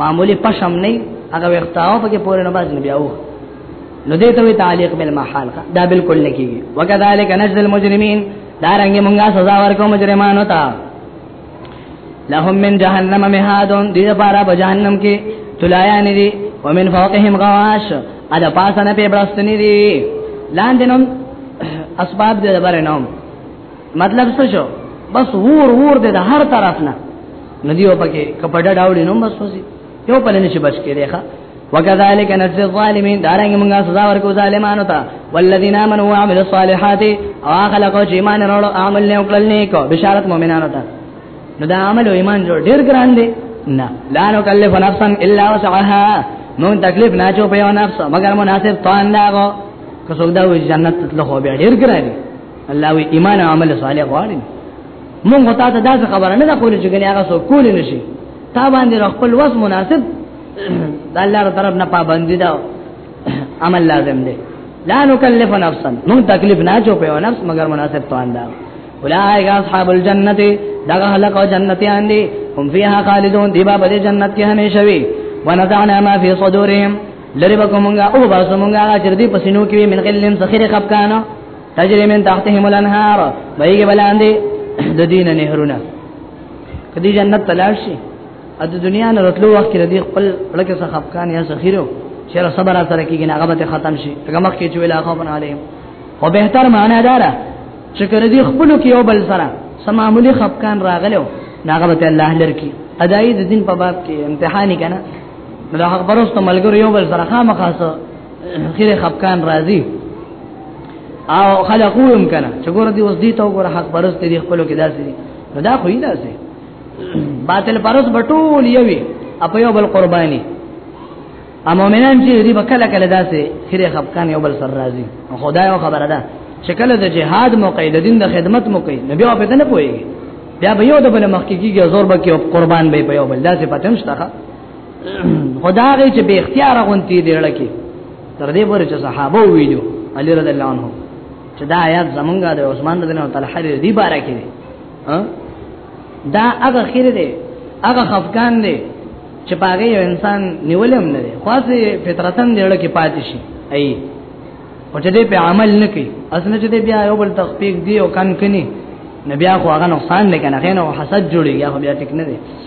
معمولی پښم نه هغه وختاو پکې پورې نه باز نه بیاو نو دې ته تعلق بل محال دا بالکل نه کیږي وکذالک نجد المجرمین دا رنګ مونږه سزا ورکو مجرمانو ته لهم من جهنم مهادون دې لپاره په جهنم کې تلایان دي ومن فوقهم غواش ادا پاسنه په برستنی دي لاندې نوم اسباب دې لپاره نوم مطلب څه شو بس ور ور دې د هر طرف نه ندیو پکې کپڑا ډاوړي نو بس وسی یو په لنی چې بچ کې دی ښا وکذالک نجز الظالمین دارنګ موږ سزا ورکو ظالمانو ته والذین آمنوا وعملوا الصالحات او خلقوا ایمان ورو عمل نه وکړل نیکو بشارت مؤمنانو ته نو دا عمل او ایمان جوړ ډیر ګران دی نه لا نو کلف نفسا الا وسعها مون تکلیف نه چو په نفس مگر مناسب توان داغو که څوک دا وي جنت تلخو به ډیر ګران دی الله وی ایمان او عمل صالح غواړي مونږ ته دا داسې خبره نه ده کولې چې ګنې هغه څوک کول نه شي تا باندې خپل وس مناسب د الله تر طرف نه پابندي ده عمل لازم دی لا نکلف نفسا مونږ تکلیف نه جو په نفس مگر مناسب توان ده اولئک اصحاب الجنه دا خلق او جنتیان دي هم فيها خالدون دی باب دې جنت کې همیشه وي ونزعنا ما في صدورهم لری بکومنګا او باسمنګا چې دې پسینو کې من غلم سخیر خپکانو تجری من تحتهم الانهار بهیږي بلاندې د دین نهرونه کدی جنت تلاش شي د دنیا نه راتلو وخت کې د خپل لکه څه خفقان یا سخیرو شر صبر سره کېږي هغه به ختم شي هغه مخ کې چې ویلا خوفن علیهم او بهتر معنا دارا چې کړه دې خپل کې یو بل سره سمامولي خفقان راغلو هغه به الله لرکی اداي د دین په باب کې امتحان کنا نو هغه پرسته ملګرو یو بل سره خامخاسه خیر خفقان راضی او خلقوم کنه چې ګور دی اوس دی ته ګور حق پرست دی خپل کې داسې دی نو دا خو یې داسې باطل پرست بټول یوي اپ یو بل قرباني ا مؤمنان چې دی بکله کله داسې خیر خفقان یو بل سر راضی خدای او خبره ده شکل د جهاد موقع د دین د خدمت موقع نبی او په نه پويږي بیا به یو د بل مخکې کیږي زور به کې قربان به په یو بل داسې پتم شته خدا غي چې به اختیار غونتی دی لکه تر دې پورې چې صحابه ویلو علی رضی الله عنه چې دا آیات زمونږه د عثمان رضی الله تعالی حری دی بارا کې دا هغه خیر دی هغه خفقان دی چې پاګه یو انسان نیولم نه دی خاصه فطرتن دی لکه پاتې شي ای او چې دې په عمل نه کوي اسنه چې دې بیا یو بل تخفیق دی او کان کني نبي هغه نقصان نه کنه غنه او حسد جوړي یا بیا ټیک نه دی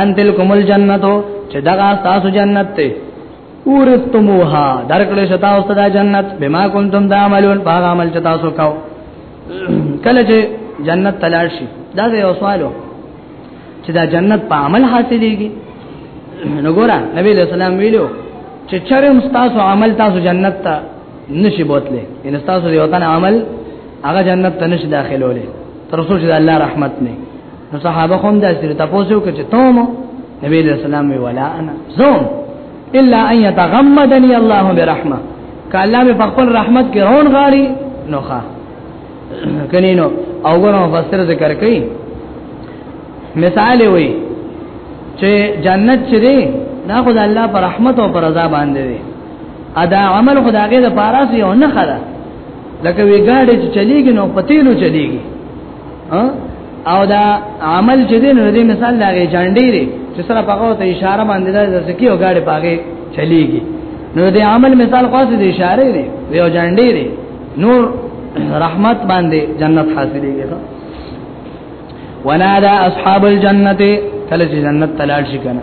ان تلکم الجنتو چې دغه تاسو جنت ته اورستموها درکړې شتا او ستاسو جنت بما کنتم تعملون په عمل چې تاسو کاو کله چې جنت تلل شي دا یو سوالو چې دا جنت په عمل حاصلېږي نو ګورا نبی له سلام ویلو چې چرم تاسو عمل تاسو جنت ته نشي بوتله ان تاسو یو تن عمل هغه جنت ته نشي داخلوله تر څو چې الله رحمت نه نو صحابه هم دا چې تاسو کې چې توم نبی علیہ السلام وی ولا انا زوم الا ان يتغمدني الله برحمه کله مې په خپل رحمت کې رون غاري نوخه کني نو او غره مفسر ذکر کوي مثال وي چې جنت چې دی دا خدای الله پر رحمت او پر رضا باندې دی ادا عمل خدایګه د پاراس یو نه خره لکه وی ګاډي چې چلیږي نو پتیلو چلیږي او دا عمل چې دین ردی مثال دا غي جانډې دي چې سره پغه ته اشاره باندې دا ځکه او غاړي پاګه چلیږي نو دې عمل مثال خاصه دي اشاره دي یو جانډې دي نور رحمت باندې جنت حاصلېږي ونادى اصحاب الجنه کله چې جنت تلال شي کنه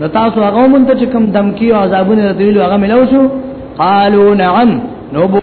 نو تاسو هغه مونږ ته کوم دمکی او عذابونه راتللو هغه ملو شو قالو نعم نو بو